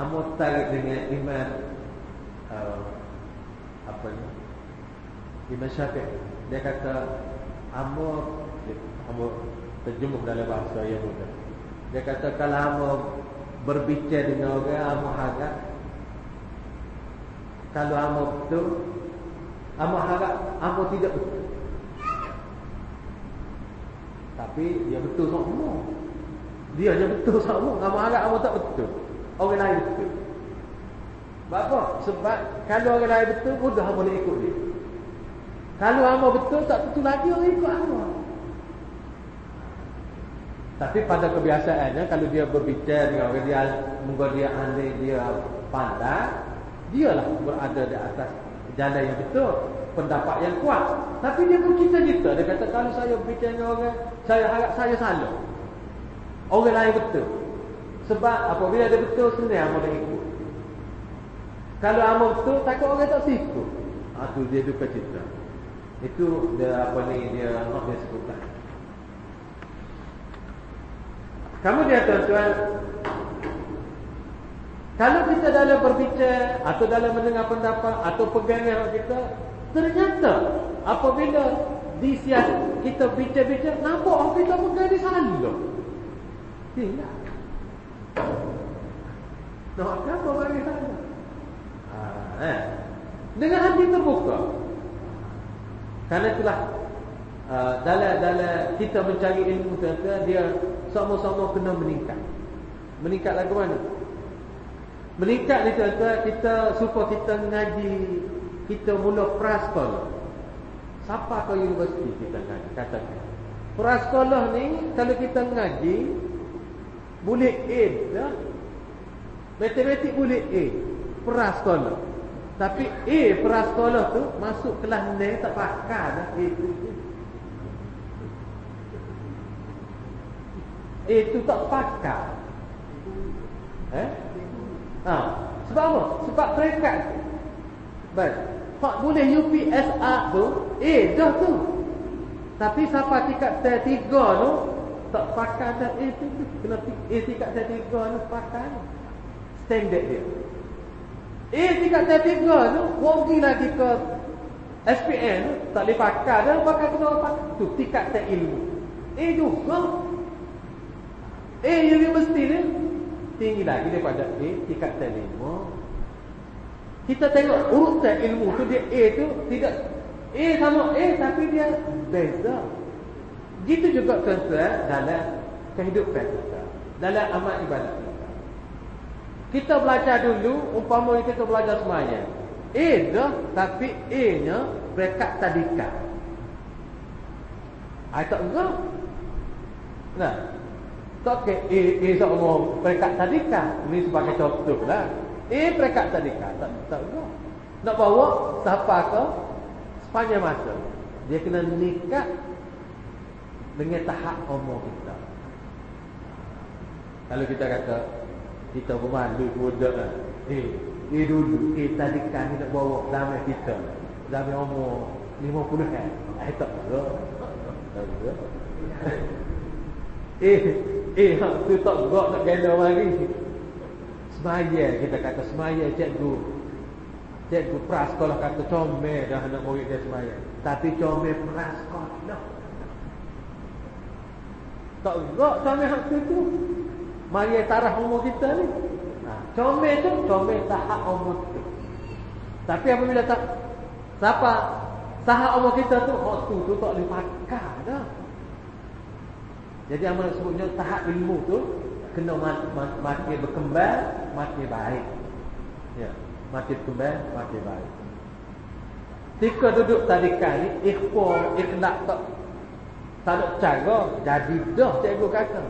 amu tarik dengan iman uh, apa ni Imam Syafi'i. Dia kata amu amu terjemuh dalam bahasa yang mudah dia kata kalau amu berbicara dengan orang amu harap kalau hamba betul Hamba harap Hamba tidak betul Tapi dia betul semua Dia hanya betul sama, kamu harap kamu tak betul. Orang lain betul. Sebab apa? Sebab kalau orang lain betul, mudah boleh ikut dia. Kalau amal betul, tak betul lagi orang ikut amal. Tapi pada kebiasaannya, kalau dia berbicara dengan orang dia, mungkin dia andai dia pandai, dialah berada di atas jalan yang betul, pendapat yang kuat. Tapi dia pun cita-cita. Dia kata, kalau saya berbicara dengan orang, saya harap saya salah. Orang lain betul. Sebab apabila dia betul, sebenarnya amal dia ikut. Kalau amal betul, takut orang tak sikut. Itu ha, dia duka cita. Itu dia apa ni dia nak dia sebutkan. Kamu dia tuan-tuan Kalau kita dalam berbicara Atau dalam mendengar pendapat Atau pegangan kita Ternyata Apabila disias kita bicara-bicara Nampak orang kita pegang di sana Tidak Nak apa bagi sana ha, eh. Dengan hati terbuka Karena itulah uh, dalam dalam kita mencari ilmu tuan dia sama-sama kena meningkat. Meningkat lagu mana? Meningkat ni tuan-tuan kita supaya kita ngaji kita mula prasekolah. Siapa ke universiti kita ngaji katakan. Prasekolah ni kalau kita ngaji boleh A dah. Matematik boleh A. Prasekolah. Tapi A prasekolah tu masuk kelas ni tak pakar dah A tu. A tu tak pakar. Eh? Ha. Sebab apa? Sebab peringkat. Baik. Tak boleh UPSR tu A dah tu. Tapi siapa tingkat T3 tu tak pakar dah A tu. Kena A tingkat T3 tu pakar. Standard dia. Eh tingkat dah tiga tu Pergi lagi ke SPN tu Tak boleh pakai dah Pakai kena apa Tu tingkat tak ilmu Eh juga Eh universiti ni Tinggi lagi daripada A Tingkat tak ilmu Kita tengok urutan ilmu tu Dia A tu tidak A sama A tapi dia beza Gitu juga tuan-tuan Dalam kehidupan kita Dalam amat ibadat kita belajar dulu umpama kita belajar semuanya. A dah tapi A-nya berekat tadika. Ai tak enggak. Nah. Tak ke A A sama berekat tadika. Ini sebagai contoh lah. A berekat tadika tak tak enggak. Nak bawa siapa ke sepanjang masa. Dia kena nikah dengan tahap umur kita. Kalau kita kata kita bermalu budak kan. Eh, eh dulu eh tadi kami nak bawa damai kita. Damai umur 50 kan. Eh tak ada. eh, eh hak tu tak gok nak ganda lagi. Semaya kita kata semaya cikgu. Cikgu pras sekolah kata comel dah nak murid dia semaya. Tapi comel pras sekolah. Tak gok comel hak tu. Mari tarah umur kita ni. Ha, comel tu, comel tahap umur tu. Tapi apabila tak siapa tahap umur kita tu, oh tu tu tak boleh pakai dah. Jadi amal sebutnya tahap ilmu tu kena makin berkembang, makin baik. Ya, makin berkembang, makin baik. Tika duduk tadikan ni, ikhwa, ikhlak tak tak ada cara, jadi dah cikgu kata.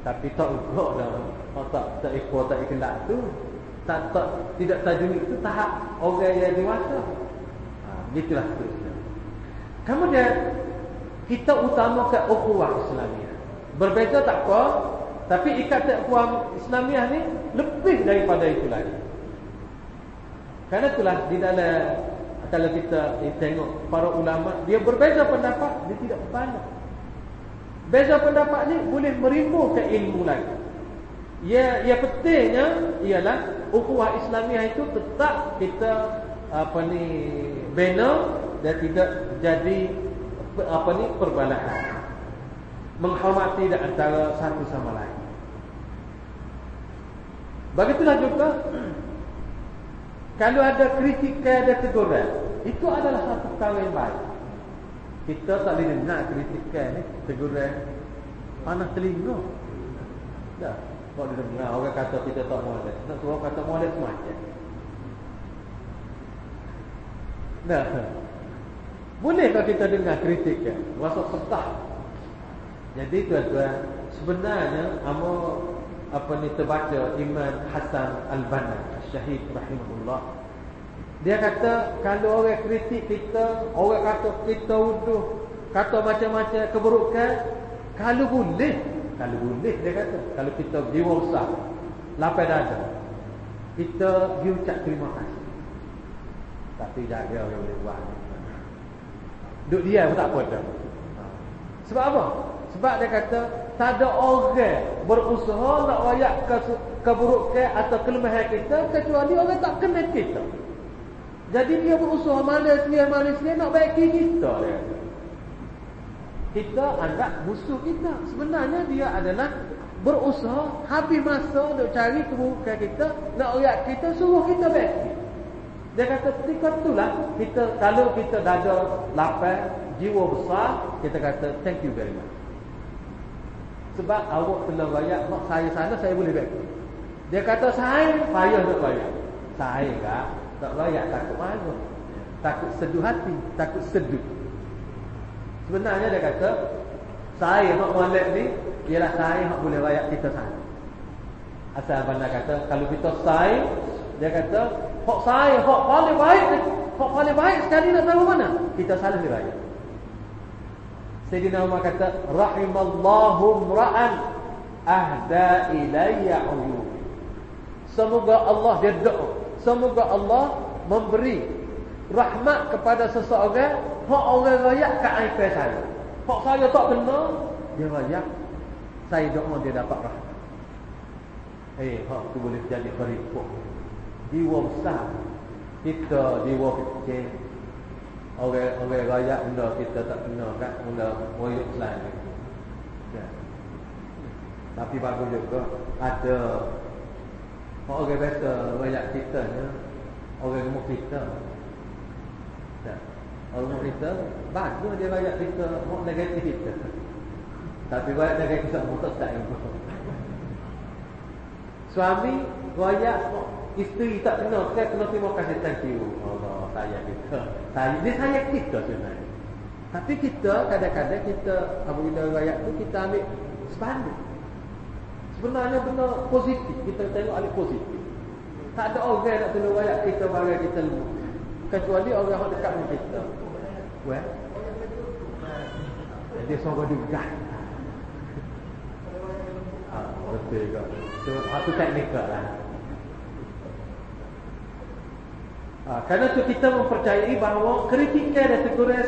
Tapi tak ugak dah Kalau tak, tak ikhwah tak ikhlas tu tak, tak, Tidak tajuni itu tahap orang yang dewasa ha, Itulah terusnya Kemudian Kita utamakan ukhuwah Islamiah Berbeza tak apa Tapi ikatan ukhuwah Islamiah ni Lebih daripada itu lagi Kerana itulah di dalam Kalau kita tengok para ulama Dia berbeza pendapat Dia tidak berpandak Beza pendapat ni boleh merimbulkan ilmu lagi. Ya, ya pentingnya ialah ukhuwah Islamiah itu tetap kita apa ni bina dan tidak jadi apa ni perbalahan. Menghormati di antara satu sama lain. Begitulah juga kalau ada kritik ada teguran, itu adalah satu perkara yang baik. Kita tak boleh nak kritikan ni Teguran Panas telinga Dah. Kau dengar orang kata kita tak molek. Nak suruh kata molek semacam. Dah. Bolehkah kita dengar kritik ya? Rasa petah. Jadi tuan-tuan, sebenarnya amo apa ni terbaca Imam Hasan Al-Banna, Syahid rahimahullah. Dia kata kalau orang kritik kita, orang kata kita uduh, kata macam-macam keburukan, kalau boleh, kalau boleh dia kata, kalau kita jiwa besar, lapar dada. Kita diucap terima kasih. Tapi jaga orang boleh buat. Duk dia pun tak apa dah. Sebab apa? Sebab dia kata tak ada orang berusaha nak rayak ke keburukan atau kelemahan kita kecuali orang tak kenal kita. Jadi dia berusaha manusia-manusia nak baiki kita dia. Kita anggap musuh kita. Sebenarnya dia adalah berusaha habis masa untuk cari keburukan kita, nak rayak kita suruh kita baiki. Dia kata ketika itulah kita kalau kita dah ada lapar, jiwa besar, kita kata thank you very much. Sebab awak telah bayar mak saya sana saya boleh baik. Dia kata saya payah nak bayar. Saya tak tak bayar takut marah. Takut seduh hati, takut seduh. Sebenarnya dia kata saya mak molek ni ialah saya mak boleh bayar kita sana. Asal bandar kata kalau kita saya dia kata Hak saya, hak paling baik Hak paling baik sekali nak tahu mana Kita salah diraya Sayyidina Umar kata Rahimallahu mra'an Ahda ilayya uyub Semoga Allah dia doa. Semoga Allah memberi Rahmat kepada seseorang Hak orang rakyat ke aib saya. Hak saya tak kena Dia rakyat Saya doa dia dapat rahmat. Eh, hak tu boleh jadi berikut jiwa besar. Kita jiwa kecil orang orang raya benda kita tak kena kan? Benda moyok selain ya. tapi bagus juga. Ada orang biasa raya kita ni orang rumah kita. Ya. orang rumah kita bagus dia raya kita mau negatif kita. Tapi raya negatif kita mau tak suami raya Isteri tak kena, saya kena terima kasih thank you. Allah sayang kita. Saya dia sayang kita sebenarnya. Tapi kita kadang-kadang kita apabila rakyat tu kita ambil sepanduk. Sebenarnya benar positif. Kita tengok ada positif. Tak ada orang nak tolong rakyat kita bagi kita lemah. Kecuali orang yang dekat dengan kita. Well, dia sangka juga. Ah, betul juga. So, satu teknikal lah. Ha, kerana itu kita mempercayai bahawa kritikan dan teguran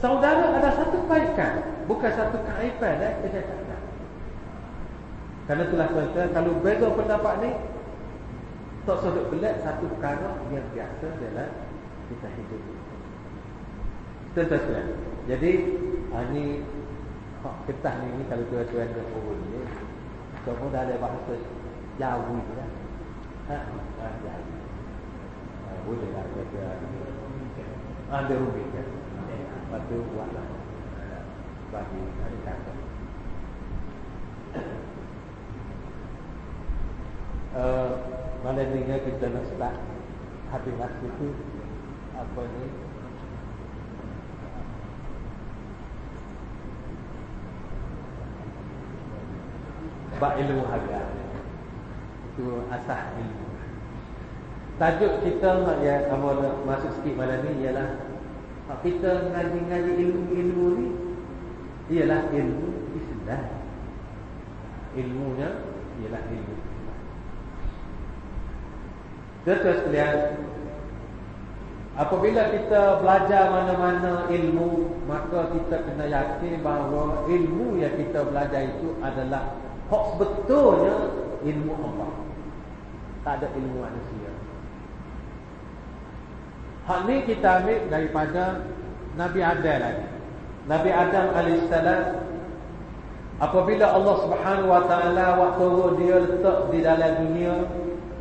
saudara ada satu kebaikan. Bukan satu keaiban eh, kejahatan. Kerana itulah tuan-tuan, kalau beza pendapat ni, tak sudut pelik satu perkara yang biasa adalah kita hidup. Tuan-tuan Jadi, ha, ni, hak ketah ni, ni kalau tuan-tuan nak urut ni, semua dah ada bahasa Jawi lah. Ha, ha, Jawi boleh lah kata ada rumit kan. Lepas tu buatlah bagi hari kata uh, malam ni kita nak start hati nasi tu apa ni? Bak ilmu harga. Itu asah ilmu Tajuk kita ya kamu masuk sikit malam ni ialah kita ngaji-ngaji ilmu-ilmu ni ialah ilmu Islam. Ilmunya ialah ilmu. Terus sekalian Apabila kita belajar mana-mana ilmu Maka kita kena yakin bahawa ilmu yang kita belajar itu adalah Hak sebetulnya ilmu Allah Tak ada ilmu manusia Hal ni kita ambil daripada Nabi Adam lagi. Nabi Adam AS Apabila Allah subhanahu wa ta'ala Waktu dia letak di dalam dunia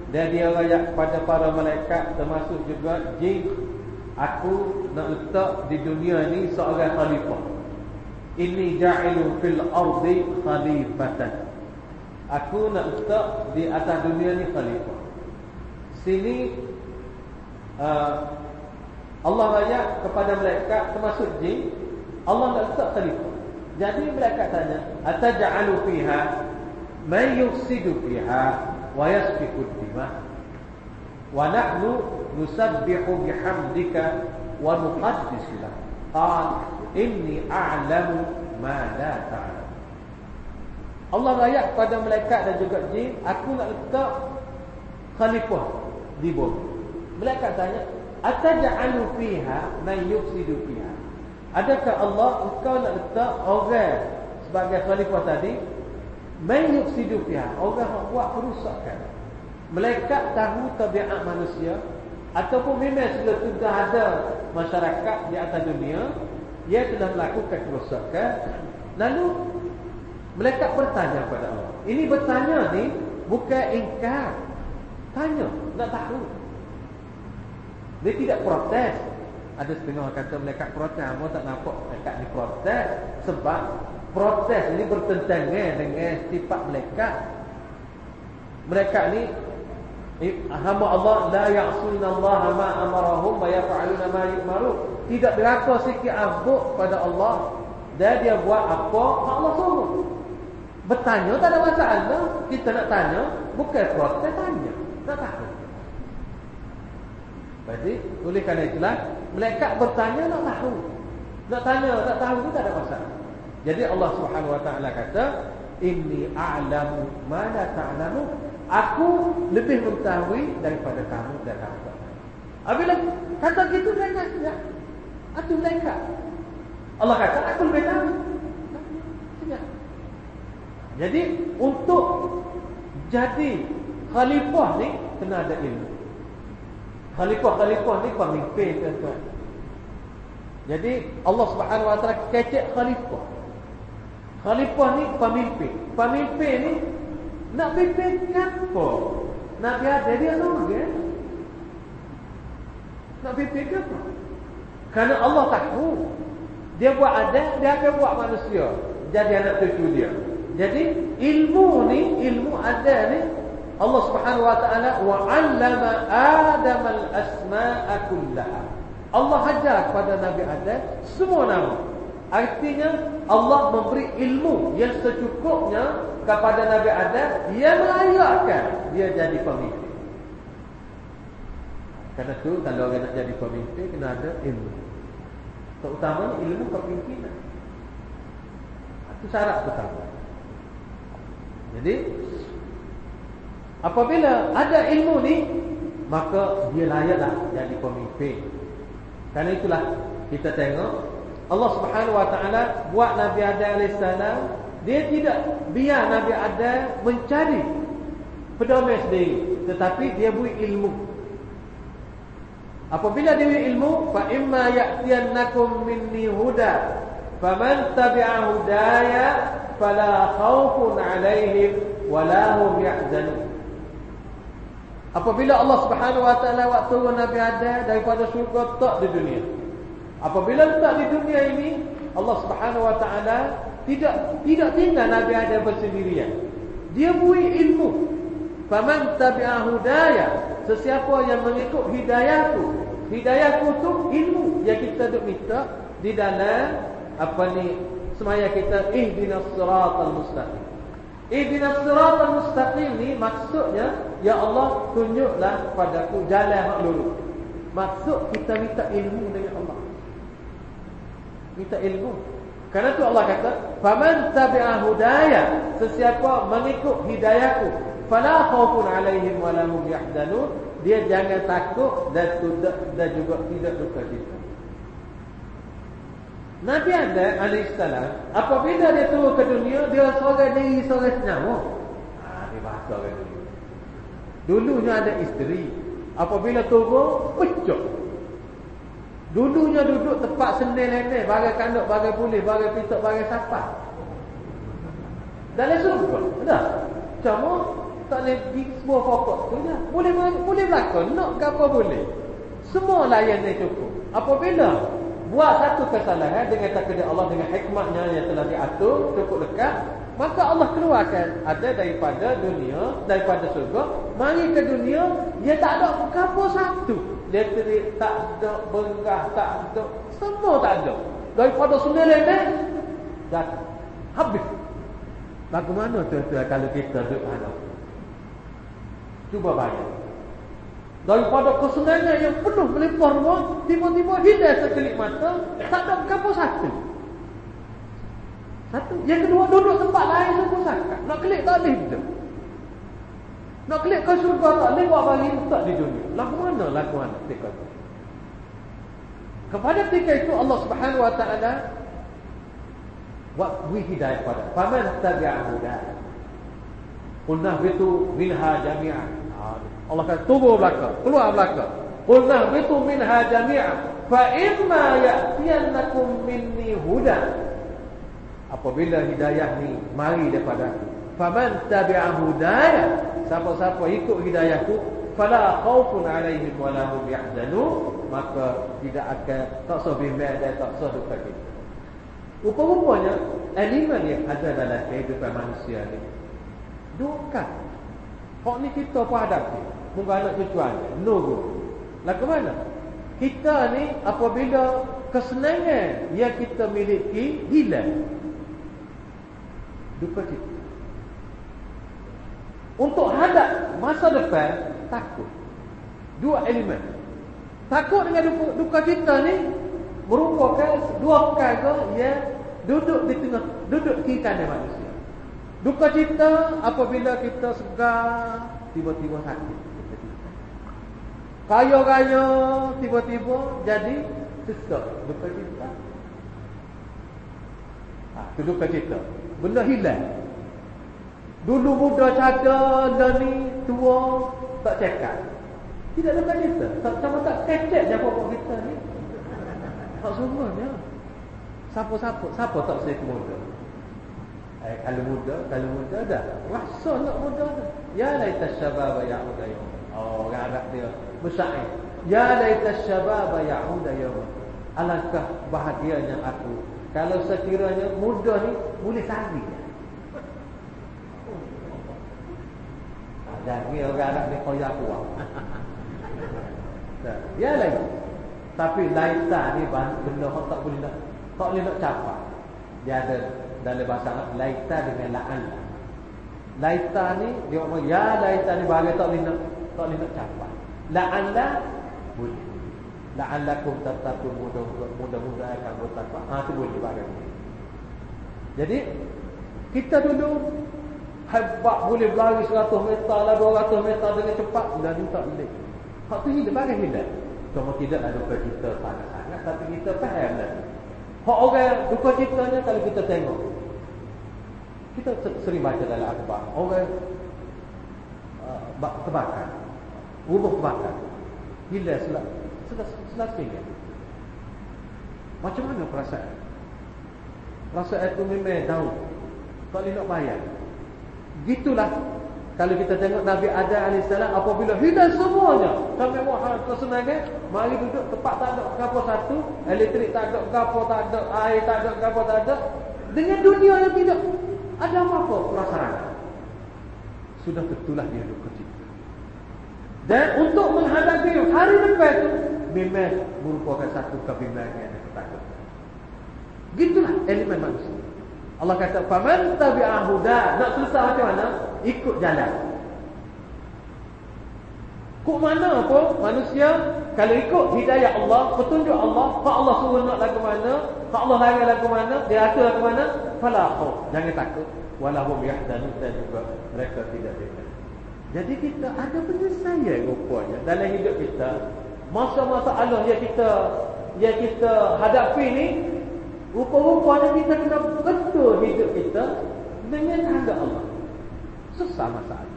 Dan dia rayak kepada para malaikat Termasuk juga jin Aku nak letak di dunia ni Seorang khalifah Ini ja'ilu fil ardi khalifatan Aku nak letak di atas dunia ni khalifah. Sini uh, Allah ayat kepada malaikat termasuk jin, Allah nak letak khalifah. Jadi malaikat tanya, "Ataj'alu fiha man yufsidu fiha wa yasfiku ad-dima?" Wa nahnu nusabbihu bihamdika wa nuqaddisu lak. Qal inni a'lamu ma la ta'lam. Allah ayat kepada malaikat dan juga jin, aku nak letak khalifah di bumi. Malaikat tanya, "Ataj'alu fiha man yufsidu fiha?" Adakah Allah engkau nak letak orang sebagai khalifah tadi? Man yufsidu fiha, orang yang buat kerusakan. Malaikat tahu tabiat manusia ataupun memang sudah sudah ada masyarakat di atas dunia dia telah melakukan kerosakan lalu mereka bertanya kepada Allah. Ini bertanya ni bukan ingkar. Tanya nak tahu dia tidak protes ada setengah kata mereka protes Amo tak nampak mereka ni protes sebab protes ini bertentangan dengan sifat mereka mereka ni hamba Allah la ya'suna Allah ma amarahum wa yaf'aluna ma yu'maru. Tidak deraka sikit abuk pada Allah dan dia buat apa Allah suruh. Bertanya tak ada masalah. Kita nak tanya, bukan protes tanya. Tak tahu. Jadi, oleh kerana itulah, mereka bertanya nak tahu. Nak tanya, tak tahu itu tak ada masalah. Jadi Allah Subhanahu Wa Taala kata, Inni a'lamu ma la ta'lamu. Aku lebih mengetahui daripada kamu dan kamu. Apabila kata gitu mereka tidak. Itu mereka. Allah kata aku lebih tahu. Jadi untuk jadi khalifah ni kena ada ilmu. Khalifah-khalifah ni pemimpin tuan-tuan. Jadi Allah Subhanahu Wa Taala kecek khalifah. Khalifah ni pemimpin. Pemimpin ni nak pimpin apa? Nabi ada dia surga. Nak pimpin apa? Kerana Allah tahu. Dia buat ada, dia akan buat manusia. Jadi anak cucu dia. Jadi ilmu ni, ilmu ada ni Allah Subhanahu wa taala wa 'allama Adam al-asma'a kullaha. Allah ajar kepada Nabi Adam semua nama. Artinya Allah memberi ilmu yang secukupnya kepada Nabi Adam yang melayakkan dia jadi pemimpin. Karena tu kalau orang nak jadi pemimpin kena ada ilmu. Terutamanya ilmu kepimpinan. Itu syarat pertama. Jadi apabila ada ilmu ni maka dia layaklah jadi pemimpin. Karena itulah kita tengok Allah Subhanahu Wa Taala buat Nabi Adam alaihissalam dia tidak biar Nabi Adam mencari pedoman sendiri tetapi dia beri ilmu. Apabila dia beri ilmu fa imma ya'tiyannakum minni huda faman tabi'a hudaya fala khaufun 'alaihim wala hum yahzanun. Apabila Allah Subhanahu Wa Taala waktu Nabi Adam daripada syurga tak di dunia. Apabila letak di dunia ini Allah Subhanahu wa taala tidak tidak tinggal Nabi Adam bersendirian. Dia beri ilmu. Faman tabi'a hudaya, sesiapa yang mengikut hidayahku. Hidayahku tu ilmu yang kita duk minta di dalam apa ni semaya kita ihdinas siratal mustaqim. Ihdinas siratal mustaqim ni maksudnya ya Allah tunjuklah padaku jalan yang lurus. Maksud kita minta ilmu dengan Allah minta ilmu. Karena tu Allah kata, "Faman tabi'a hudaya", sesiapa mengikut hidayahku, fala khaufun 'alaihim wa lahum yahzanun, dia jangan takut dan tidak dan juga tidak duka cita. Nabi Adam alaihissalam apabila dia turun ke dunia dia seorang diri seorang senyawa. Ha ni bahasa orang dulu. Dulunya ada isteri. Apabila turun pecah Dulunya duduk tempat senil nenek, bagai kanduk, bagai pulih, bagai pitok, bagai sapat. Dalam surga. Ada. Cuma tak boleh di sebuah pokok tu je. Boleh boleh berlaku. Nak ke apa boleh. Semua layan dia cukup. Apabila buat satu kesalahan dengan takdir Allah dengan hikmahnya yang telah diatur cukup dekat, Maka Allah keluarkan ada daripada dunia, daripada surga, mari ke dunia, dia tak ada apa satu. Elektrik tak ada, berah tak ada, semua tak ada. Daripada sembilan ni, dah habis. Bagaimana tuan-tuan kalau kita duduk ada? Cuba bayang. Daripada kesenangan yang penuh melimpah ruang, tiba-tiba hilang sekelip mata, tak ada apa satu. Satu. Yang kedua duduk tempat lain semua sangat. Nak klik tak boleh tu. Nak klik ke syurga tak boleh buat bagi tak di dunia. Lagu mana lagu mana ketika itu. Kepada ketika itu Allah Subhanahu wa taala buat wi hidayah pada. Faman tabi'a huda. Qulna bitu minha jami'an. Allah kata tunggu belakang, keluar belakang. Qulna bitu minha jami'an. Fa imma ya'tiyannakum minni huda apabila hidayah ni mari daripada aku faman tabi'a hudaya siapa-siapa ikut hidayahku fala khaufun alaihim wala hum yahzanun maka tidak akan tak usah bimbang dan tak usah duka rupa-rupanya elemen yang ada dalam kehidupan manusia ni duka hak ni kita pun hadapi mungkin anak cucu ada nunggu lah ke mana kita ni apabila kesenangan yang kita miliki hilang duka cita. Untuk hadap masa depan takut. Dua elemen. Takut dengan duka, duka cita ni merupakan dua perkara yang duduk di tengah duduk di kanan manusia. Duka cita apabila kita segar tiba-tiba sakit. Kaya-kaya tiba-tiba jadi sesak duka cita. Ha, itu duka cita benda hilang. Dulu muda cada dan ni tua tak cakap tidak ada kita tak sama tak kecek je apa kita ni. Tak semuanya. Siapa-siapa siapa tak saya muda eh, kalau muda kalau muda dah rasa nak muda dah ya laita syababa ya'uda yawm oh orang Arab dia bersaing ya laita syababa ya'uda yawm alangkah bahagianya aku kalau sekiranya muda ni boleh sari. Jadi ah, orang nak ni koyak kuat. Ya lagi. Tapi laita ni benda hok tak boleh nak tak boleh nak capai. Dia ada dalam bahasa Arab laita dengan la'an. Laita ni dia ngomong ya laita ni bagi tak boleh nak tak boleh nak capai. La'an boleh la'allakum tattaqun mudah-mudahan akan bertakwa. Ah tu boleh bagi. Jadi kita dulu hebat boleh berlari 100 meter lah 200 meter dengan cepat dan tak boleh. Hak tu hidup bagi hidup. Cuma tidak ada duka kita sangat-sangat tapi kita faham lah. Hak orang duka citanya kalau kita tengok. Kita sering baca dalam akhbar. Orang uh, terbakar. Rumah terbakar. Hilang selama selesai Macam mana perasaan? Perasaan itu memang tahu Tak boleh nak bayar Gitulah Kalau kita tengok Nabi Adam AS Apabila hilang semuanya Sampai wahal kesenangan Mari duduk tempat tak ada kapal satu Elektrik tak ada kapal tak ada Air tak ada kapal tak ada Dengan dunia yang tidak Ada apa-apa perasaan Sudah tentulah dia duduk kecil Dan untuk menghadapi hari depan itu memang merupakan satu kebimbangan yang ketakutan. Gitulah elemen manusia. Allah kata, "Faman tabi'a huda." Nak susah macam mana? Ikut jalan. Kok mana apa manusia kalau ikut hidayah Allah, petunjuk Allah, Pak Allah suruh nak lagu mana, Pak Allah larang lagu mana, dia atur lagu mana, fala khauf. Jangan takut. Walahum yahzanun dan juga mereka tidak sedih. Jadi kita ada penyelesaian rupanya dalam hidup kita masa-masa Allah yang kita yang kita hadapi ni rupa-rupanya kita kena betul hidup kita dengan kehendak Allah susah masalah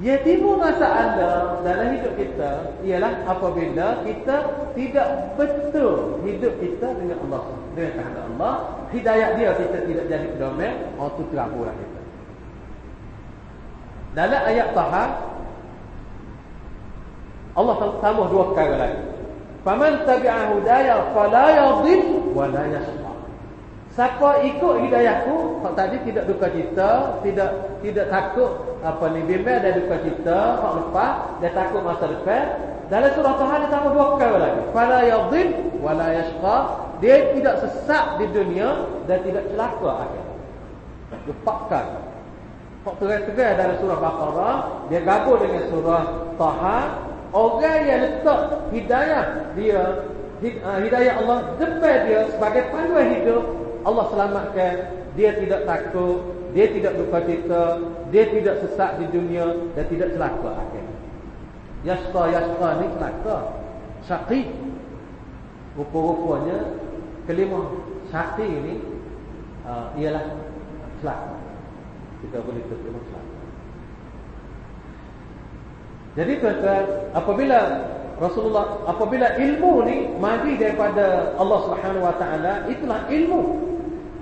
Ya timbul masalah dalam hidup kita ialah apabila kita tidak betul hidup kita dengan Allah dengan kehendak Allah hidayah dia kita tidak jadi pedoman oh tu terapulah kita dalam ayat Taha Allah tambah dua perkara lagi. Faman tabi'a hudaya fala yadhil wa la yashqa. Siapa ikut hidayahku, hak tadi tidak duka cita, tidak tidak takut apa ni bimbang ada duka cita, hak lepas dia takut masa depan. Dalam surah Taha dia tambah dua kali lagi. Fala yadhil wala yashqa. Dia tidak sesat di dunia dan tidak celaka akhir. Lepaskan. Hak terang-terang dalam surah Baqarah, dia gabung dengan surah Taha. Orang yang letak hidayah dia uh, hidayah Allah depan dia sebagai panduan hidup Allah selamatkan. Dia tidak takut dia tidak duka cita dia tidak sesak di dunia dan tidak celaka akhir. Yasqa yasqa ni celaka. Syaqi rupa-rupanya kelima. Syaqi ni uh, ialah celaka. Kita boleh terima celaka. Jadi tuan-tuan apabila Rasulullah apabila ilmu ni mari daripada Allah Subhanahu Wa Taala itulah ilmu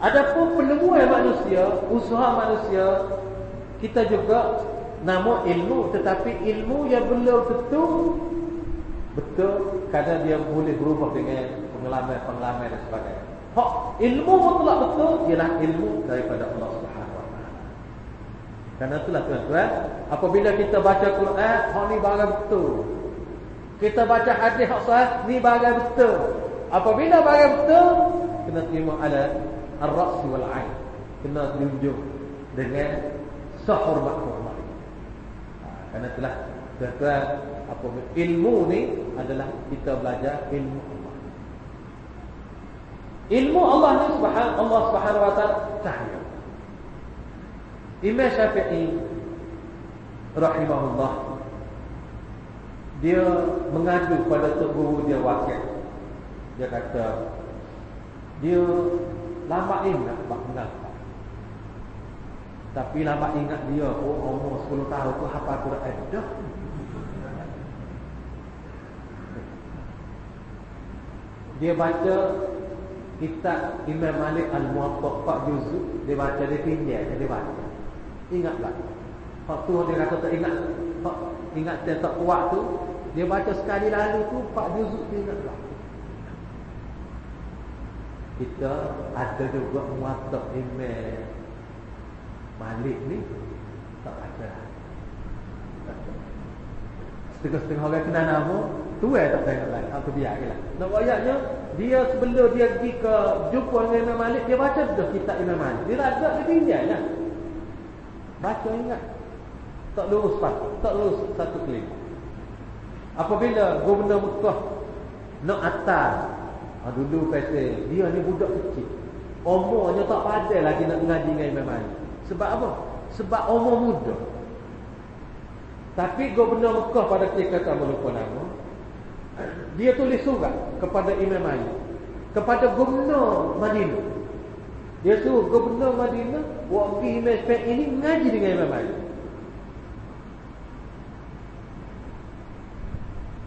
Adapun penemuan manusia, usaha manusia, kita juga nama ilmu tetapi ilmu yang belum tentu betul kadang dia boleh berubah dengan pengalaman-pengalaman dan sebagainya. Hak ilmu mutlak betul ialah ilmu daripada Allah Subhanahu Wa. Karena itulah tuan-tuan, apabila kita baca Quran, hak ni barang betul. Kita baca hadis hak sahih, ni barang betul. Apabila barang betul, kena terima ala Ar-Ra's wal Ain Kena tunjuk Dengan Sehormat-hormat ha, Kerana itulah Tuan-tuan apa Ilmu ni adalah Kita belajar ilmu Allah. Ilmu Allah ni subhan, Allah subhanahu wa ta'ala Cahaya. Imam Syafi'i Rahimahullah Dia mengadu pada Tuk Guru dia wakil Dia kata Dia Lama ingat bak kenal. Tapi lama ingat dia oh umur 10 tahun tu hafal Quran dah. Dia baca kitab Imam Malik Al-Muwatta' 4 juzuk, dia baca dia pinjam dia baca. Ingatlah. Waktu dia kata tak ingat, ingat dia tak kuat tu, dia baca sekali lalu tu 4 juzuk dia ingatlah kita ada juga muatak email. Malik ni tak ada. Setengah-setengah orang kenal nama tu eh tak tengok lagi. Aku biar je lah. Nak ayatnya dia sebelum dia pergi ke jumpa dengan Imam Malik dia baca dah kitab Imam Malik. Dia ragak dia tinggal lah. Baca ingat. Tak lurus pas tak lurus satu klik apabila gubernur Mekah nak atas Ha, dulu kata dia ni budak kecil. Umurnya tak padai lagi nak mengaji dengan Imam Malik. Sebab apa? Sebab umur muda. Tapi gubernur Mekah pada ketika tak lupa nama. Dia tulis surat kepada Imam Malik. Kepada gubernur Madinah. Dia suruh gubernur Madinah waktu Imam Syafi'i ini mengaji dengan Imam Malik.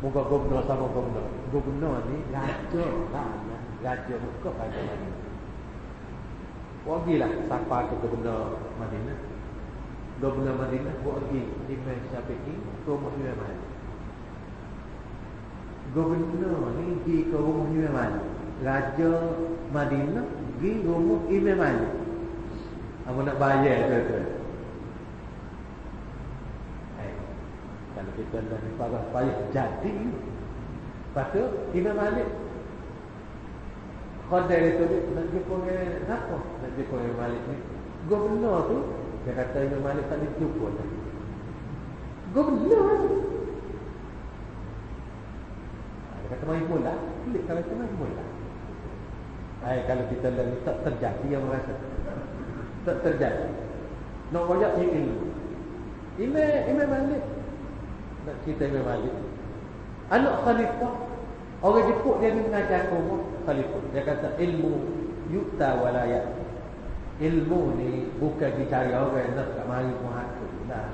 Moga gubernur sama gubernur. Gubernur ni raja lah. Raja muka pada Madinah. Wagilah siapa ke gubernur Madinah. Gubernur Madinah wagi Imam Syafi'i ke rumah Imam Malik. Gubernur ni pergi ke rumah Imam Malik. Raja Madinah pergi rumah Imam Malik. Apa nak bayar tu-tu? Kalau kita dah parah payah jadi. Lepas tu Imam Malik Khodai itu dia Nak jumpa dengan Kenapa nak jumpa dengan Malik ni. Gubernur tu Dia kata Imam Malik tak dijumpa lagi Gubernur tu. Dia kata main bola Kulit kalau itu main bola. Ay, Kalau kita lagi tak terjadi yang merasa. Tak terjadi. Nak wajak ni ilmu. Imam Malik nak cerita Imam Malik. Anak khalifah orang jepuk dia mengajar kaum khalifah. Dia kata ilmu yuta walayat ilmu ni bukan dicari orang nak kat mari pun aku. Dah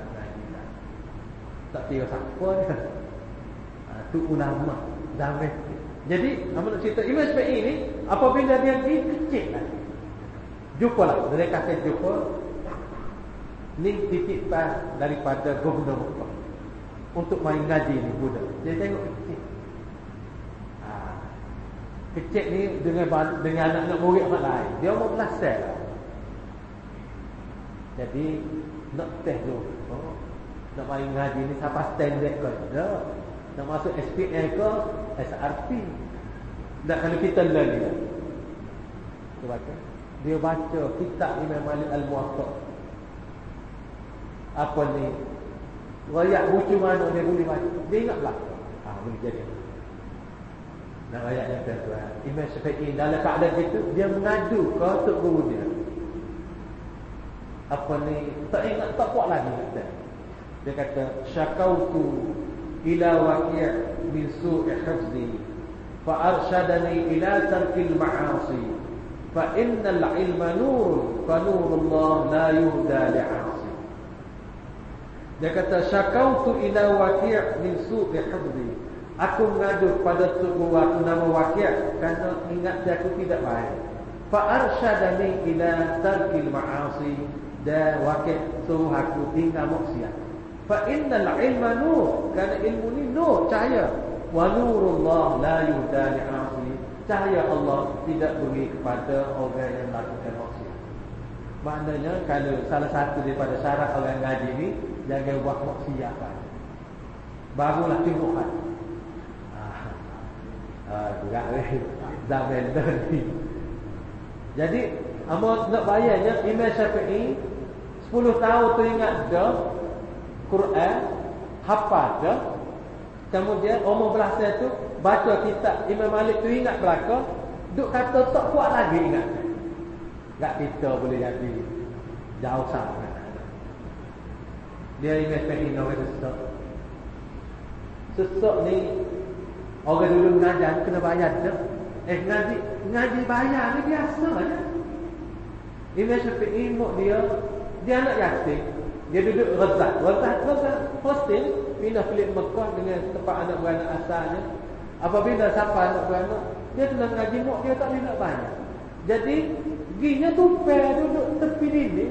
tak kira siapa dia. Ha, tu ulama zaman jadi apa nak cerita Imam Syafi'i ni apabila dia pergi kecil lah. Jumpa lah. Dia kata jumpa ni titik pas daripada gubernur Mekah untuk main ngaji ni budak. Dia tengok kecil. Ha. Kecil ni dengan dengan anak-anak murid orang lain. Dia mau belasah. Jadi nak test tu. Oh, nak main ngaji ni siapa standard ke? Tak. Nak masuk SPL ke? SRP. Tak kalau kita ni. Dia baca. Dia baca kitab Imam Malik Al-Muwatta. Apa ni? Rakyat bucu mana dia boleh baca. Dia ingat belakang. Ah, boleh jadi. Nak rakyat yang tuan Imam Syafi'i dalam keadaan itu Dia mengadu ke Tok Guru dia Apa ni Tak ingat tak kuat lagi kata. Dia kata Syakautu Ila waqi' Min su'i hafzi Fa'arshadani ila tarkil ma'asi Fa'innal ilma nur Fanurullah la yuhda li'asi Dia kata Syakautu ila waqi' Min su'i hafzi Aku mengadu pada aku nama wakil Kerana ingat dia aku tidak baik. Fa'arsyadani ila tarkil ma'asi. Dan wakil suruh aku tinggal maksiat. Fa'innal ilma nur. Kerana ilmu ni nur, cahaya. Wa nurullah la yuhdani asi Cahaya Allah tidak beri kepada orang yang melakukan maksiat. Maknanya kalau salah satu daripada syarat orang ngaji ni Jangan buat maksiat Barulah tengok hati juga ah, zaman tadi. Jadi amal nak bayarnya Imam Syafi'i 10 tahun tu ingat dah Quran hafal dah kemudian umur belasnya tu baca kitab Imam Malik tu ingat belaka duk kata tak kuat lagi ingat. Tak kita boleh jadi jauh sangat dia Imam Syafi'i nak sesak sesak ni Orang dulu mengajar kena bayar tak? Eh ngaji ngaji bayar ni biasa aja. Imam Syafi'i ilmu dia dia anak yatim. Dia duduk rezat. Rezat rezat hostel pindah pelik Mekah dengan tempat anak beranak asalnya. Apabila siapa anak beranak, dia kena ngaji muk dia tak boleh nak bayar. Jadi ginya tupai duduk tepi ini.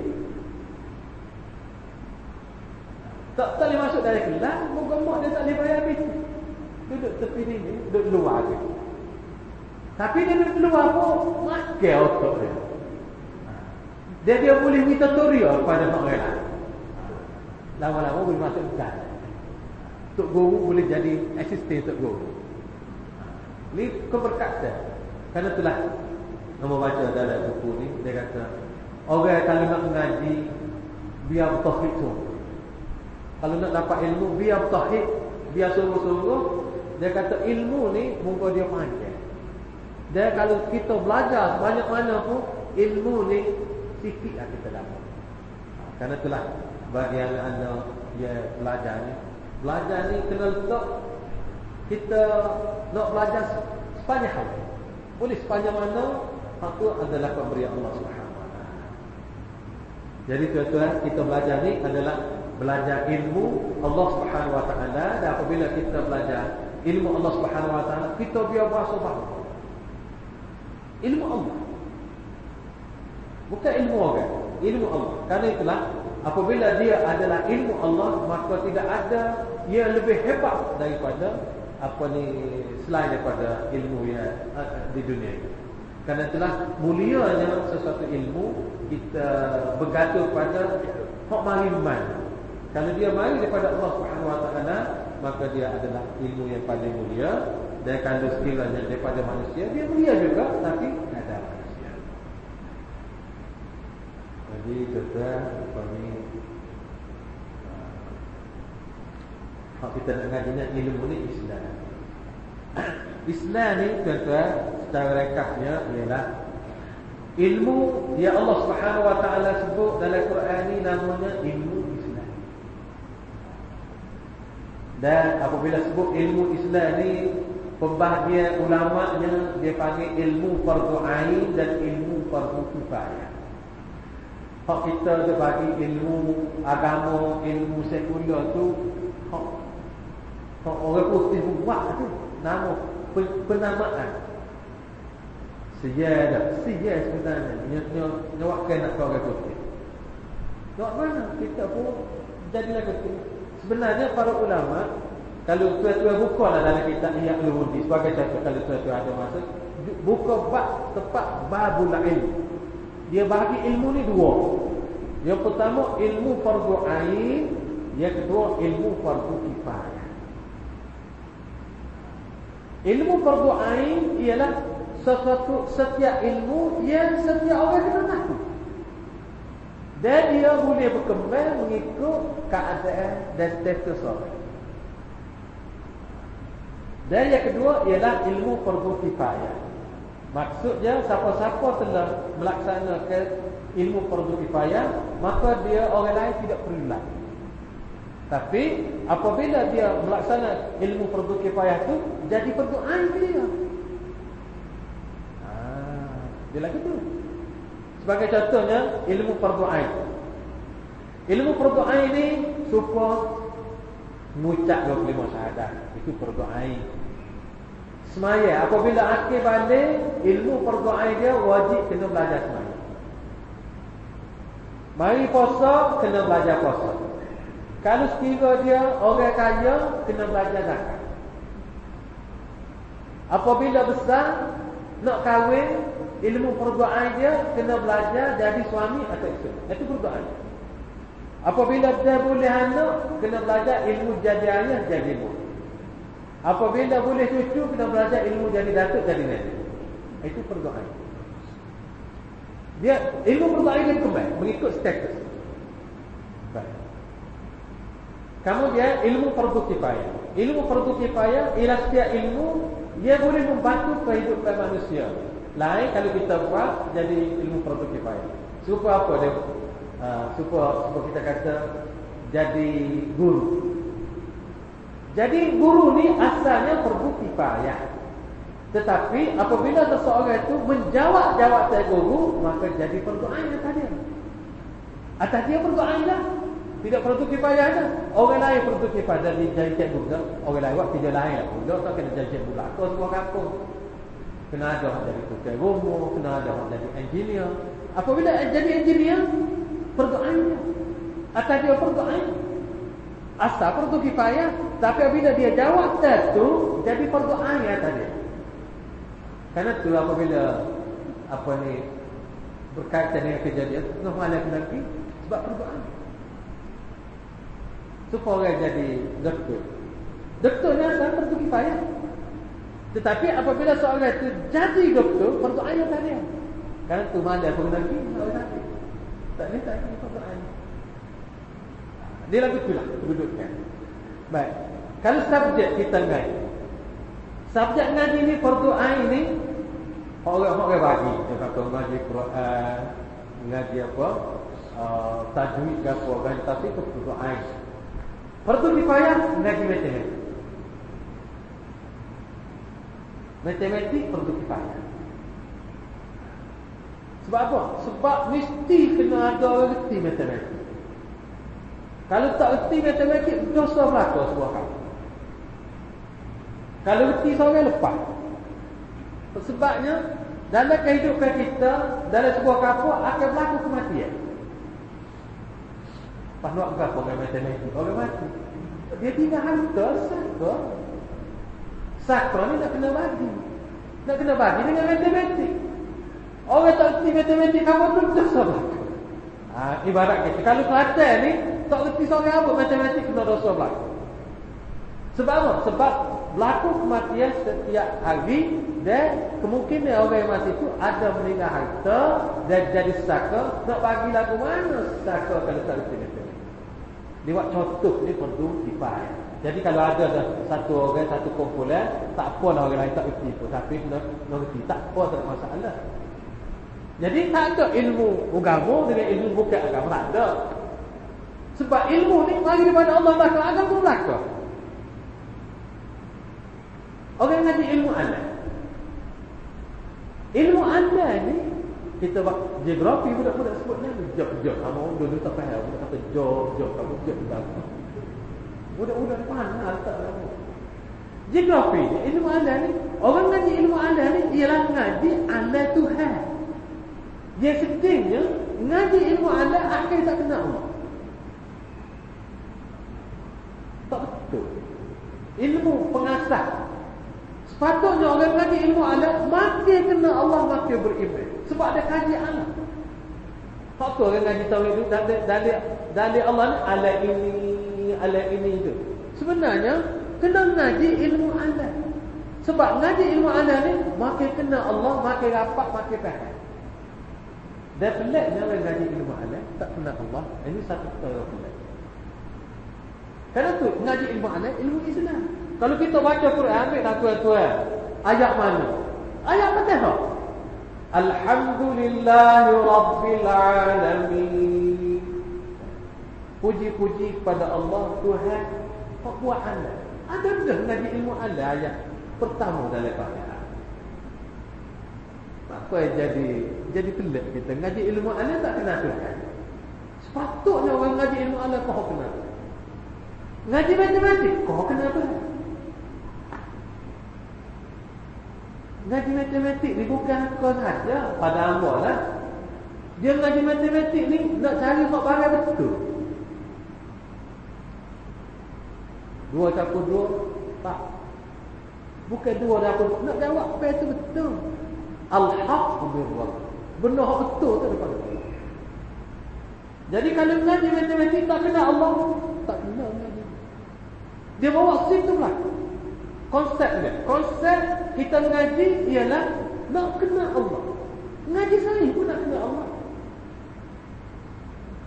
Tak tak boleh masuk dari kelas, moga-moga dia tak boleh bayar bisnes. Duduk tepi ni, duduk luar je. Tapi dia duduk luar pun, makai otak dia. Dia dia boleh minta tutorial pada orang lain. Lama-lama boleh masuk ke Tok Guru boleh jadi asisten Tok Guru. Ini keberkatan. Karena itulah nama baca dalam buku ni dia kata orang kalau nak mengaji biar bertauhid tu. Kalau nak dapat ilmu biar bertauhid, biar sungguh-sungguh dia kata ilmu ni muka dia panjang. Dan kalau kita belajar banyak mana pun ilmu ni sikit lah kita dapat. Karena itulah bagi yang anda dia belajar ni, belajar ni kena letak kita nak belajar sepanjang hari. Boleh sepanjang mana? Itu adalah pemberian Allah Taala. Jadi tuan-tuan, kita belajar ni adalah belajar ilmu Allah Subhanahu Wa Taala. Dan apabila kita belajar ilmu Allah Subhanahu Wa Taala kita biar bahasa bahawa ilmu Allah. Bukan ilmu orang ilmu Allah. Karena itulah apabila dia adalah ilmu Allah maka tidak ada yang lebih hebat daripada apa ni selain daripada ilmu yang di dunia karena itulah mulianya sesuatu ilmu kita bergantung pada hak mariman kalau dia mari daripada Allah Subhanahu Wa Taala maka dia adalah ilmu yang paling mulia. Dan kalau sekiranya daripada manusia dia mulia juga tapi ada manusia. Jadi kita kami Hak kita nak ngajinya ilmu ni Islam. Islam ni tuan-tuan Secara rekahnya ialah Ilmu yang Allah ta'ala sebut dalam Quran ni Namanya ilmu Dan apabila sebut ilmu Islam ni Pembahagian ulama'nya Dia panggil ilmu fardu ain dan ilmu fardu kifayah. Hak kita dia bagi ilmu agama, ilmu sekular tu Hak, hak orang putih buat tu Nama penamaan. Sejarah dah, sejarah sebenarnya Nyawakkan nak kau orang putih Tak mana kita pun jadilah ketua Sebenarnya para ulama kalau tuan-tuan buka lah dalam kitab Ihya Ulumuddin sebagai contoh kalau tuan-tuan ada masa buka bab tepat babul ilmu. Dia bagi ilmu ni dua. Yang pertama ilmu fardu ain, yang kedua ilmu fardu kifayah. Ilmu fardu ain ialah sesuatu setiap ilmu yang setiap orang kena tahu. Dan dia boleh berkembang mengikut keadaan dan status orang. Dan yang kedua ialah ilmu fardu kifayah. Maksudnya siapa-siapa telah melaksanakan ilmu fardu kifayah, maka dia orang lain tidak perlu lagi. Tapi apabila dia melaksanakan ilmu fardu kifayah itu jadi ain dia. Ah, dia lagi tu. Sebagai contohnya ilmu fardu ain. Ilmu fardu ain ini supaya mengucap 25 syahadat. Itu fardu ain semaya apabila akhir balik ilmu fardu ain dia wajib kena belajar semaya mari puasa kena belajar puasa kalau sekira dia orang kaya kena belajar zakat apabila besar nak kahwin ilmu fardu ain dia kena belajar jadi suami atau isteri itu fardu ain apabila dia boleh anak kena belajar ilmu jadi ayah jadi ibu Apabila boleh cucu kena belajar ilmu jadi datuk jadi nabi. Itu perdoaan. Dia ilmu perdoaan kan kembali mengikut status. Baik. Kemudian ilmu fardu kifayah. Ilmu fardu kifayah ialah setiap ilmu dia boleh membantu kehidupan manusia. Lain kalau kita buat jadi ilmu fardu kifayah. Supaya apa dia? Uh, supaya, supaya kita kata jadi guru jadi guru ni asalnya perlu kifayah. Tetapi apabila seseorang itu menjawab jawab saya guru, maka jadi perlu ain atas dia. Atas dia perlu ain lah. Tidak perlu kifayah dah. Orang lain perlu kifayah jadi jadi dah. Orang lain buat tidak lain lah. Pula tak kena jadi cikgu lah. Kau semua kampung. Kena ada jadi tukar rumah, kena ada jadi engineer. Apabila jadi engineer, perlu ain dia. Ain. Asal perlu kifayah Tapi apabila dia jawab satu Jadi perlu ayat tadi Karena tu apabila Apa ni Berkaitan dengan kejadian Tengah malam nanti Sebab perlu ayat Supaya jadi doktor Doktornya asal perlu kifayah Tetapi apabila seorang itu Jadi doktor Perlu ayat tadi Karena tu malam pun nanti Tak ni tak ni perlu ayat dia lagu itulah kedudukan. Baik. Kalau subjek kita ngaji. Subjek ngaji ni fardu ain ni orang-orang bagi. Dia kata ngaji Quran, ngaji apa? Uh, tajwid ke apa kan tapi itu fardu ain. Fardu kifayah ngaji matematik. Matematik fardu kifayah. Sebab apa? Sebab mesti kena ada orang reti matematik. Kalau tak reti matematik, dosa berlaku sebuah kali. Kalau reti seorang lepas. Sebabnya, dalam kehidupan kita, dalam sebuah kapal, akan berlaku kematian. Nak berapa dengan matematik? Orang mati. Dia tinggal hantar, sakra. Sakra ni nak kena bagi. Nak kena bagi dengan matematik. Orang tak reti matematik, kamu tu dosa berlaku. Ha, ibarat kita. Kalau Kelantan ni, tak reti seorang apa matematik kena dosa berlaku. Sebab apa? Sebab berlaku kematian setiap hari dan kemungkinan orang yang mati itu ada meninggal harta dan jadi saka. Nak bagi lagu mana saka kalau tak reti matematik? Buat contoh ni perlu dipahami. Jadi kalau ada satu orang, satu kumpulan, tak apa orang lain tak reti pun. Tapi reti, tak apa, tak masalah. Jadi tak ada ilmu agama dengan ilmu bukan agama, tak ada. Sebab ilmu ni mari daripada Allah lah kalau agama belaka. Orang ngaji ilmu anda. Ilmu anda ni kita buat geografi budak-budak sebut ni jog sama orang dulu tak faham kata jog kamu dah. Budak-budak pandai tak tahu. Geografi ilmu anda ni orang ngaji ilmu anda ni ialah ngaji anda Tuhan. Dia sedihnya ngaji ilmu anda akhir tak kenal Allah. Tak betul. Ilmu pengasah Sepatutnya orang ngaji ilmu alam makin kena Allah makin beriman. Sebab dia kaji alam. Tak apa orang ngaji tahu itu dalil dalil dalil Allah ni ala ini ala ini itu. Sebenarnya kena ngaji ilmu alam. Sebab ngaji ilmu alam ni makin kena Allah makin rapat makin faham. Dan peliknya orang ngaji ilmu alam tak kenal Allah. Ini satu perkara pelik. Kerana tu ngaji ilmu alam ilmu Islam. Kalau kita baca Quran ambil tak tuan-tuan. Ayat mana? Ayat Fatihah. Alhamdulillahi Rabbil Alamin. Puji-puji kepada Allah Tuhan Pak buat anda Ada dah ngaji ilmu anda ayat Pertama dalam Apa yang jadi Jadi pelik kita. Ngaji ilmu anda tak kena Tuhan. Sepatutnya orang ngaji ilmu anda Kau kena Ngaji matematik Kau kena Tuhan. Ngaji matematik ni bukan kau saja pada amal lah. Dia ngaji matematik ni nak cari hak barang betul. Dua campur dua tak. Bukan dua dapur nak jawab apa itu betul. Al-haq birrah. Benar hak betul tu depan Allah. Jadi kalau ngaji matematik tak kena Allah, tak kena ngaji. Dia bawa situ lah. Konsep dia. Konsep kita mengaji ialah nak kenal Allah. Ngaji saya pun nak kenal Allah.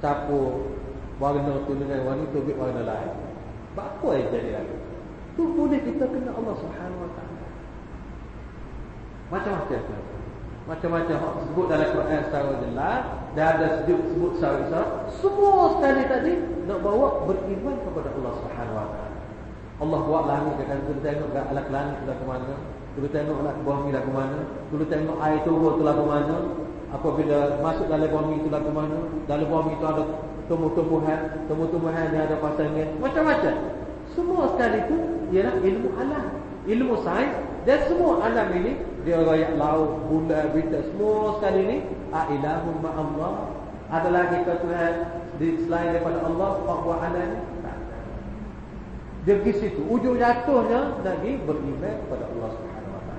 Campur warna tu dengan warna tu ambil warna lain. Apa yang jadi lagi? Tu boleh kita kenal Allah Subhanahu Wa Taala. Macam-macam. Macam-macam hak sebut dalam Quran secara jelas dan ada sebut sebut secara semua sekali tadi nak bawa beriman kepada Allah Subhanahu Wa Taala. Allah buat langit kata kita tengok kat alat langit sudah ke mana Dulu tengok alat bumi dah ke mana Dulu tengok air turun tu lah ke mana Apabila masuk dalam bumi tu lah ke mana Dalam bumi tu ada tumbuh-tumbuhan Tumbuh-tumbuhan yang ada pasangnya Macam-macam Semua sekali tu ialah ilmu alam Ilmu sains Dan semua alam ini Dia rakyat laut, bulan, bintang Semua sekali ini A'ilahum ma'allah Ada lagi ke Tuhan Selain daripada Allah buat alam ini dia pergi situ. Ujung jatuhnya lagi beriman kepada Allah Taala.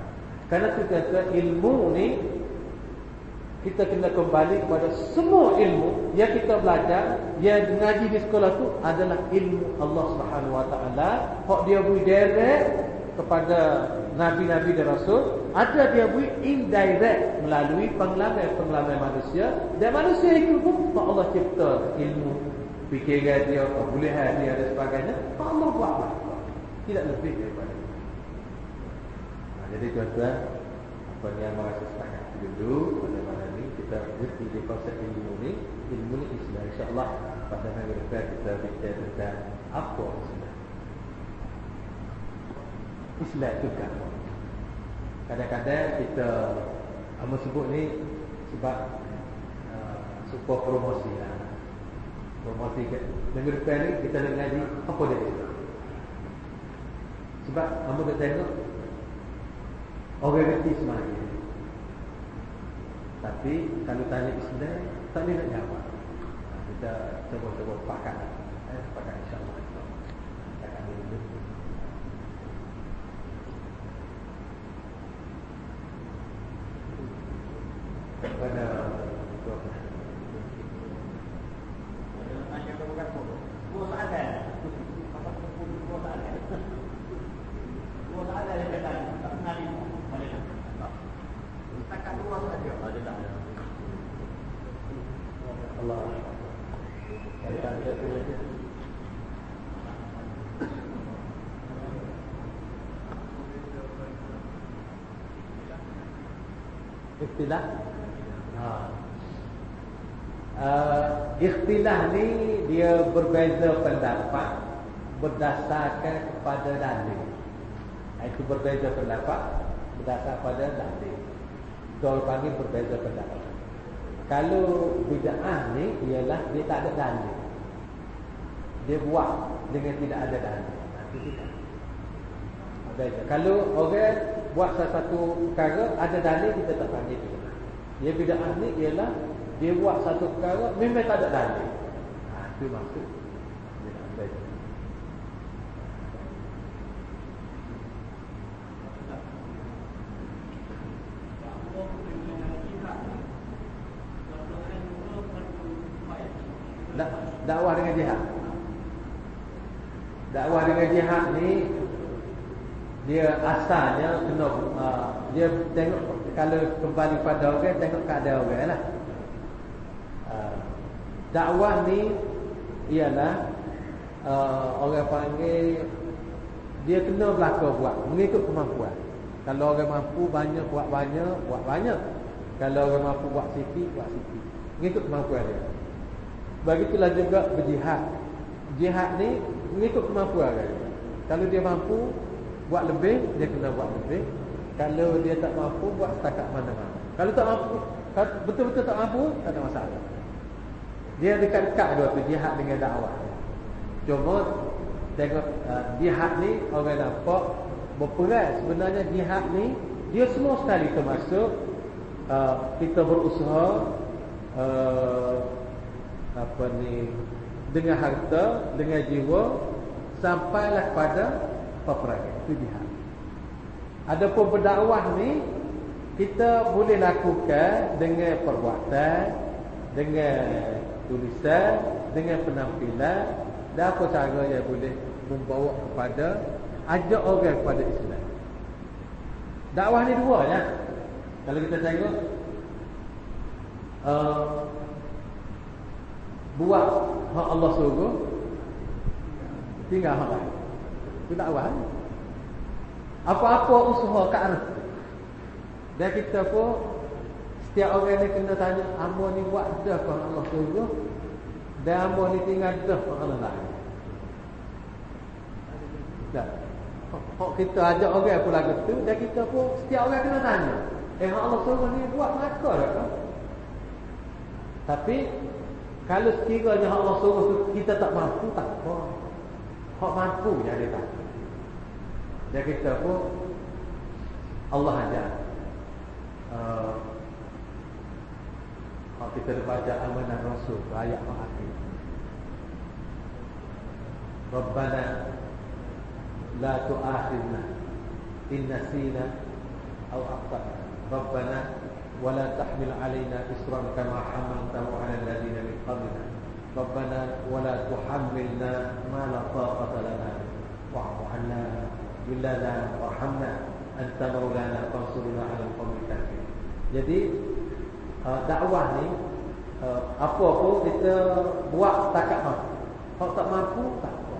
Karena itu kata ilmu ni kita kena kembali kepada semua ilmu yang kita belajar, yang ngaji di sekolah tu adalah ilmu Allah Subhanahu Wa Taala. Hak dia beri direct kepada nabi-nabi dan rasul, ada dia beri indirect melalui pengalaman-pengalaman manusia dan manusia itu pun Allah cipta ilmu fikiran dia, kebolehan dia dan sebagainya, Allah buatlah. Tidak lebih daripada itu. Nah, jadi tuan-tuan, apa yang merasa sepakat dulu ini, kita berhenti di konsep ilmu ini, ilmu ini Islam. InsyaAllah pada hari depan kita bicara tentang apa Islam. Islam itu kan. Kadang-kadang kita Amo sebut ni sebab uh, supaya promosi lah promosi ke negeri depan ni kita nak ngaji apa dia itu sebab kamu kita tengok orang reti semakin tapi kalau tanya Islam tak boleh nak jawab. Kita cuba-cuba pakai. Eh, pakai insyaAllah ikhtilah ha. uh, ikhtilah ni dia berbeza pendapat berdasarkan kepada dalil. Itu berbeza pendapat berdasarkan pada dalil. Dol panggil berbeza pendapat. Kalau bid'ah ni ialah dia tak ada dalil. Dia buat dengan tidak ada dalil. Tidak. Beza. Kalau orang buat satu perkara ada dalil kita tak panggil dia. Dia bid'ah ni ialah dia buat satu perkara memang tak ada dalil. Ha itu maksud dakwah dengan jihad. Dakwah dengan jihad ni dia asalnya kena uh, dia tengok kalau kembali pada orang tengok keadaan orang lah. Uh, dakwah ni ialah uh, orang panggil dia kena belaka buat mengikut kemampuan. Kalau orang mampu banyak buat banyak, buat banyak. Kalau orang mampu buat sikit, buat sikit. Mengikut kemampuan dia. Begitulah juga berjihad. Jihad ni mengikut kemampuan dia. Kalau dia mampu buat lebih, dia kena buat lebih. Kalau dia tak mampu buat setakat mana-mana. Kalau tak mampu, betul-betul tak mampu, tak ada masalah. Dia dekat-dekat dua tu jihad dengan dakwah. Cuma tengok uh, jihad ni orang nampak berperan sebenarnya jihad ni dia semua sekali termasuk uh, kita berusaha uh, apa ni dengan harta dengan jiwa sampailah kepada peperangan itu jihad adapun berdakwah ni kita boleh lakukan dengan perbuatan dengan tulisan dengan penampilan dan apa cara yang boleh membawa kepada ajak orang kepada Islam. Dakwah ni dua ya. Kalau kita tengok uh, buat hak Allah suruh tinggal hak. Itu dakwah. Ni. Apa-apa usaha ke arah Dan kita pun setiap orang ni kena tanya, "Amo ni buat dah kau Allah suruh?" Dan amo ni tinggal dah kau Allah. Tak. Hak kita ajak orang pun lagu tu dan kita pun setiap orang kena tanya. Eh Allah suruh ni buat maka tak? Tapi kalau sekiranya Allah suruh tu kita tak mampu tak apa. Hak mampu je dia tak. Kita pun Allah ajar. Uh, kita baca amanah Rasul ayat akhir. Rabbana لا تؤاخذنا إن نسينا أو أخطأنا ربنا ولا تحمل علينا إسرا كما حملته على الذين من قبلنا ربنا ولا تحملنا ما لا طاقة لنا واعف عنا Bilana warhamna Anta marulana ala alam komunikasi Jadi uh, dakwah ni uh, Apa pun kita Buat setakat mampu. Kalau tak mampu tak apa.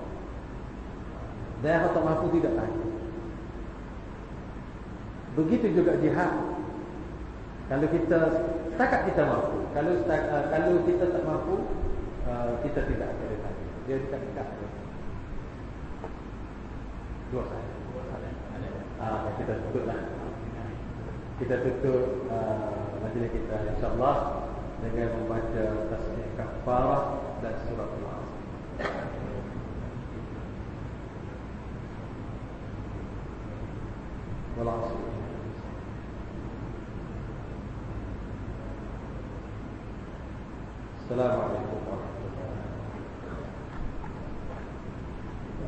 Dan kalau tak mampu tidak tak Begitu juga jihad. Kalau kita Setakat kita mampu. Kalau setakat, uh, kalau kita tak mampu uh, Kita tidak akan dia tidak dekat Dua sahaja. Ah, kita tutuplah. Kita tutup uh, majlis kita insya-Allah dengan membaca tasbih kafarah dan surah Al-Asr. والعصر السلام عليكم ورحمة الله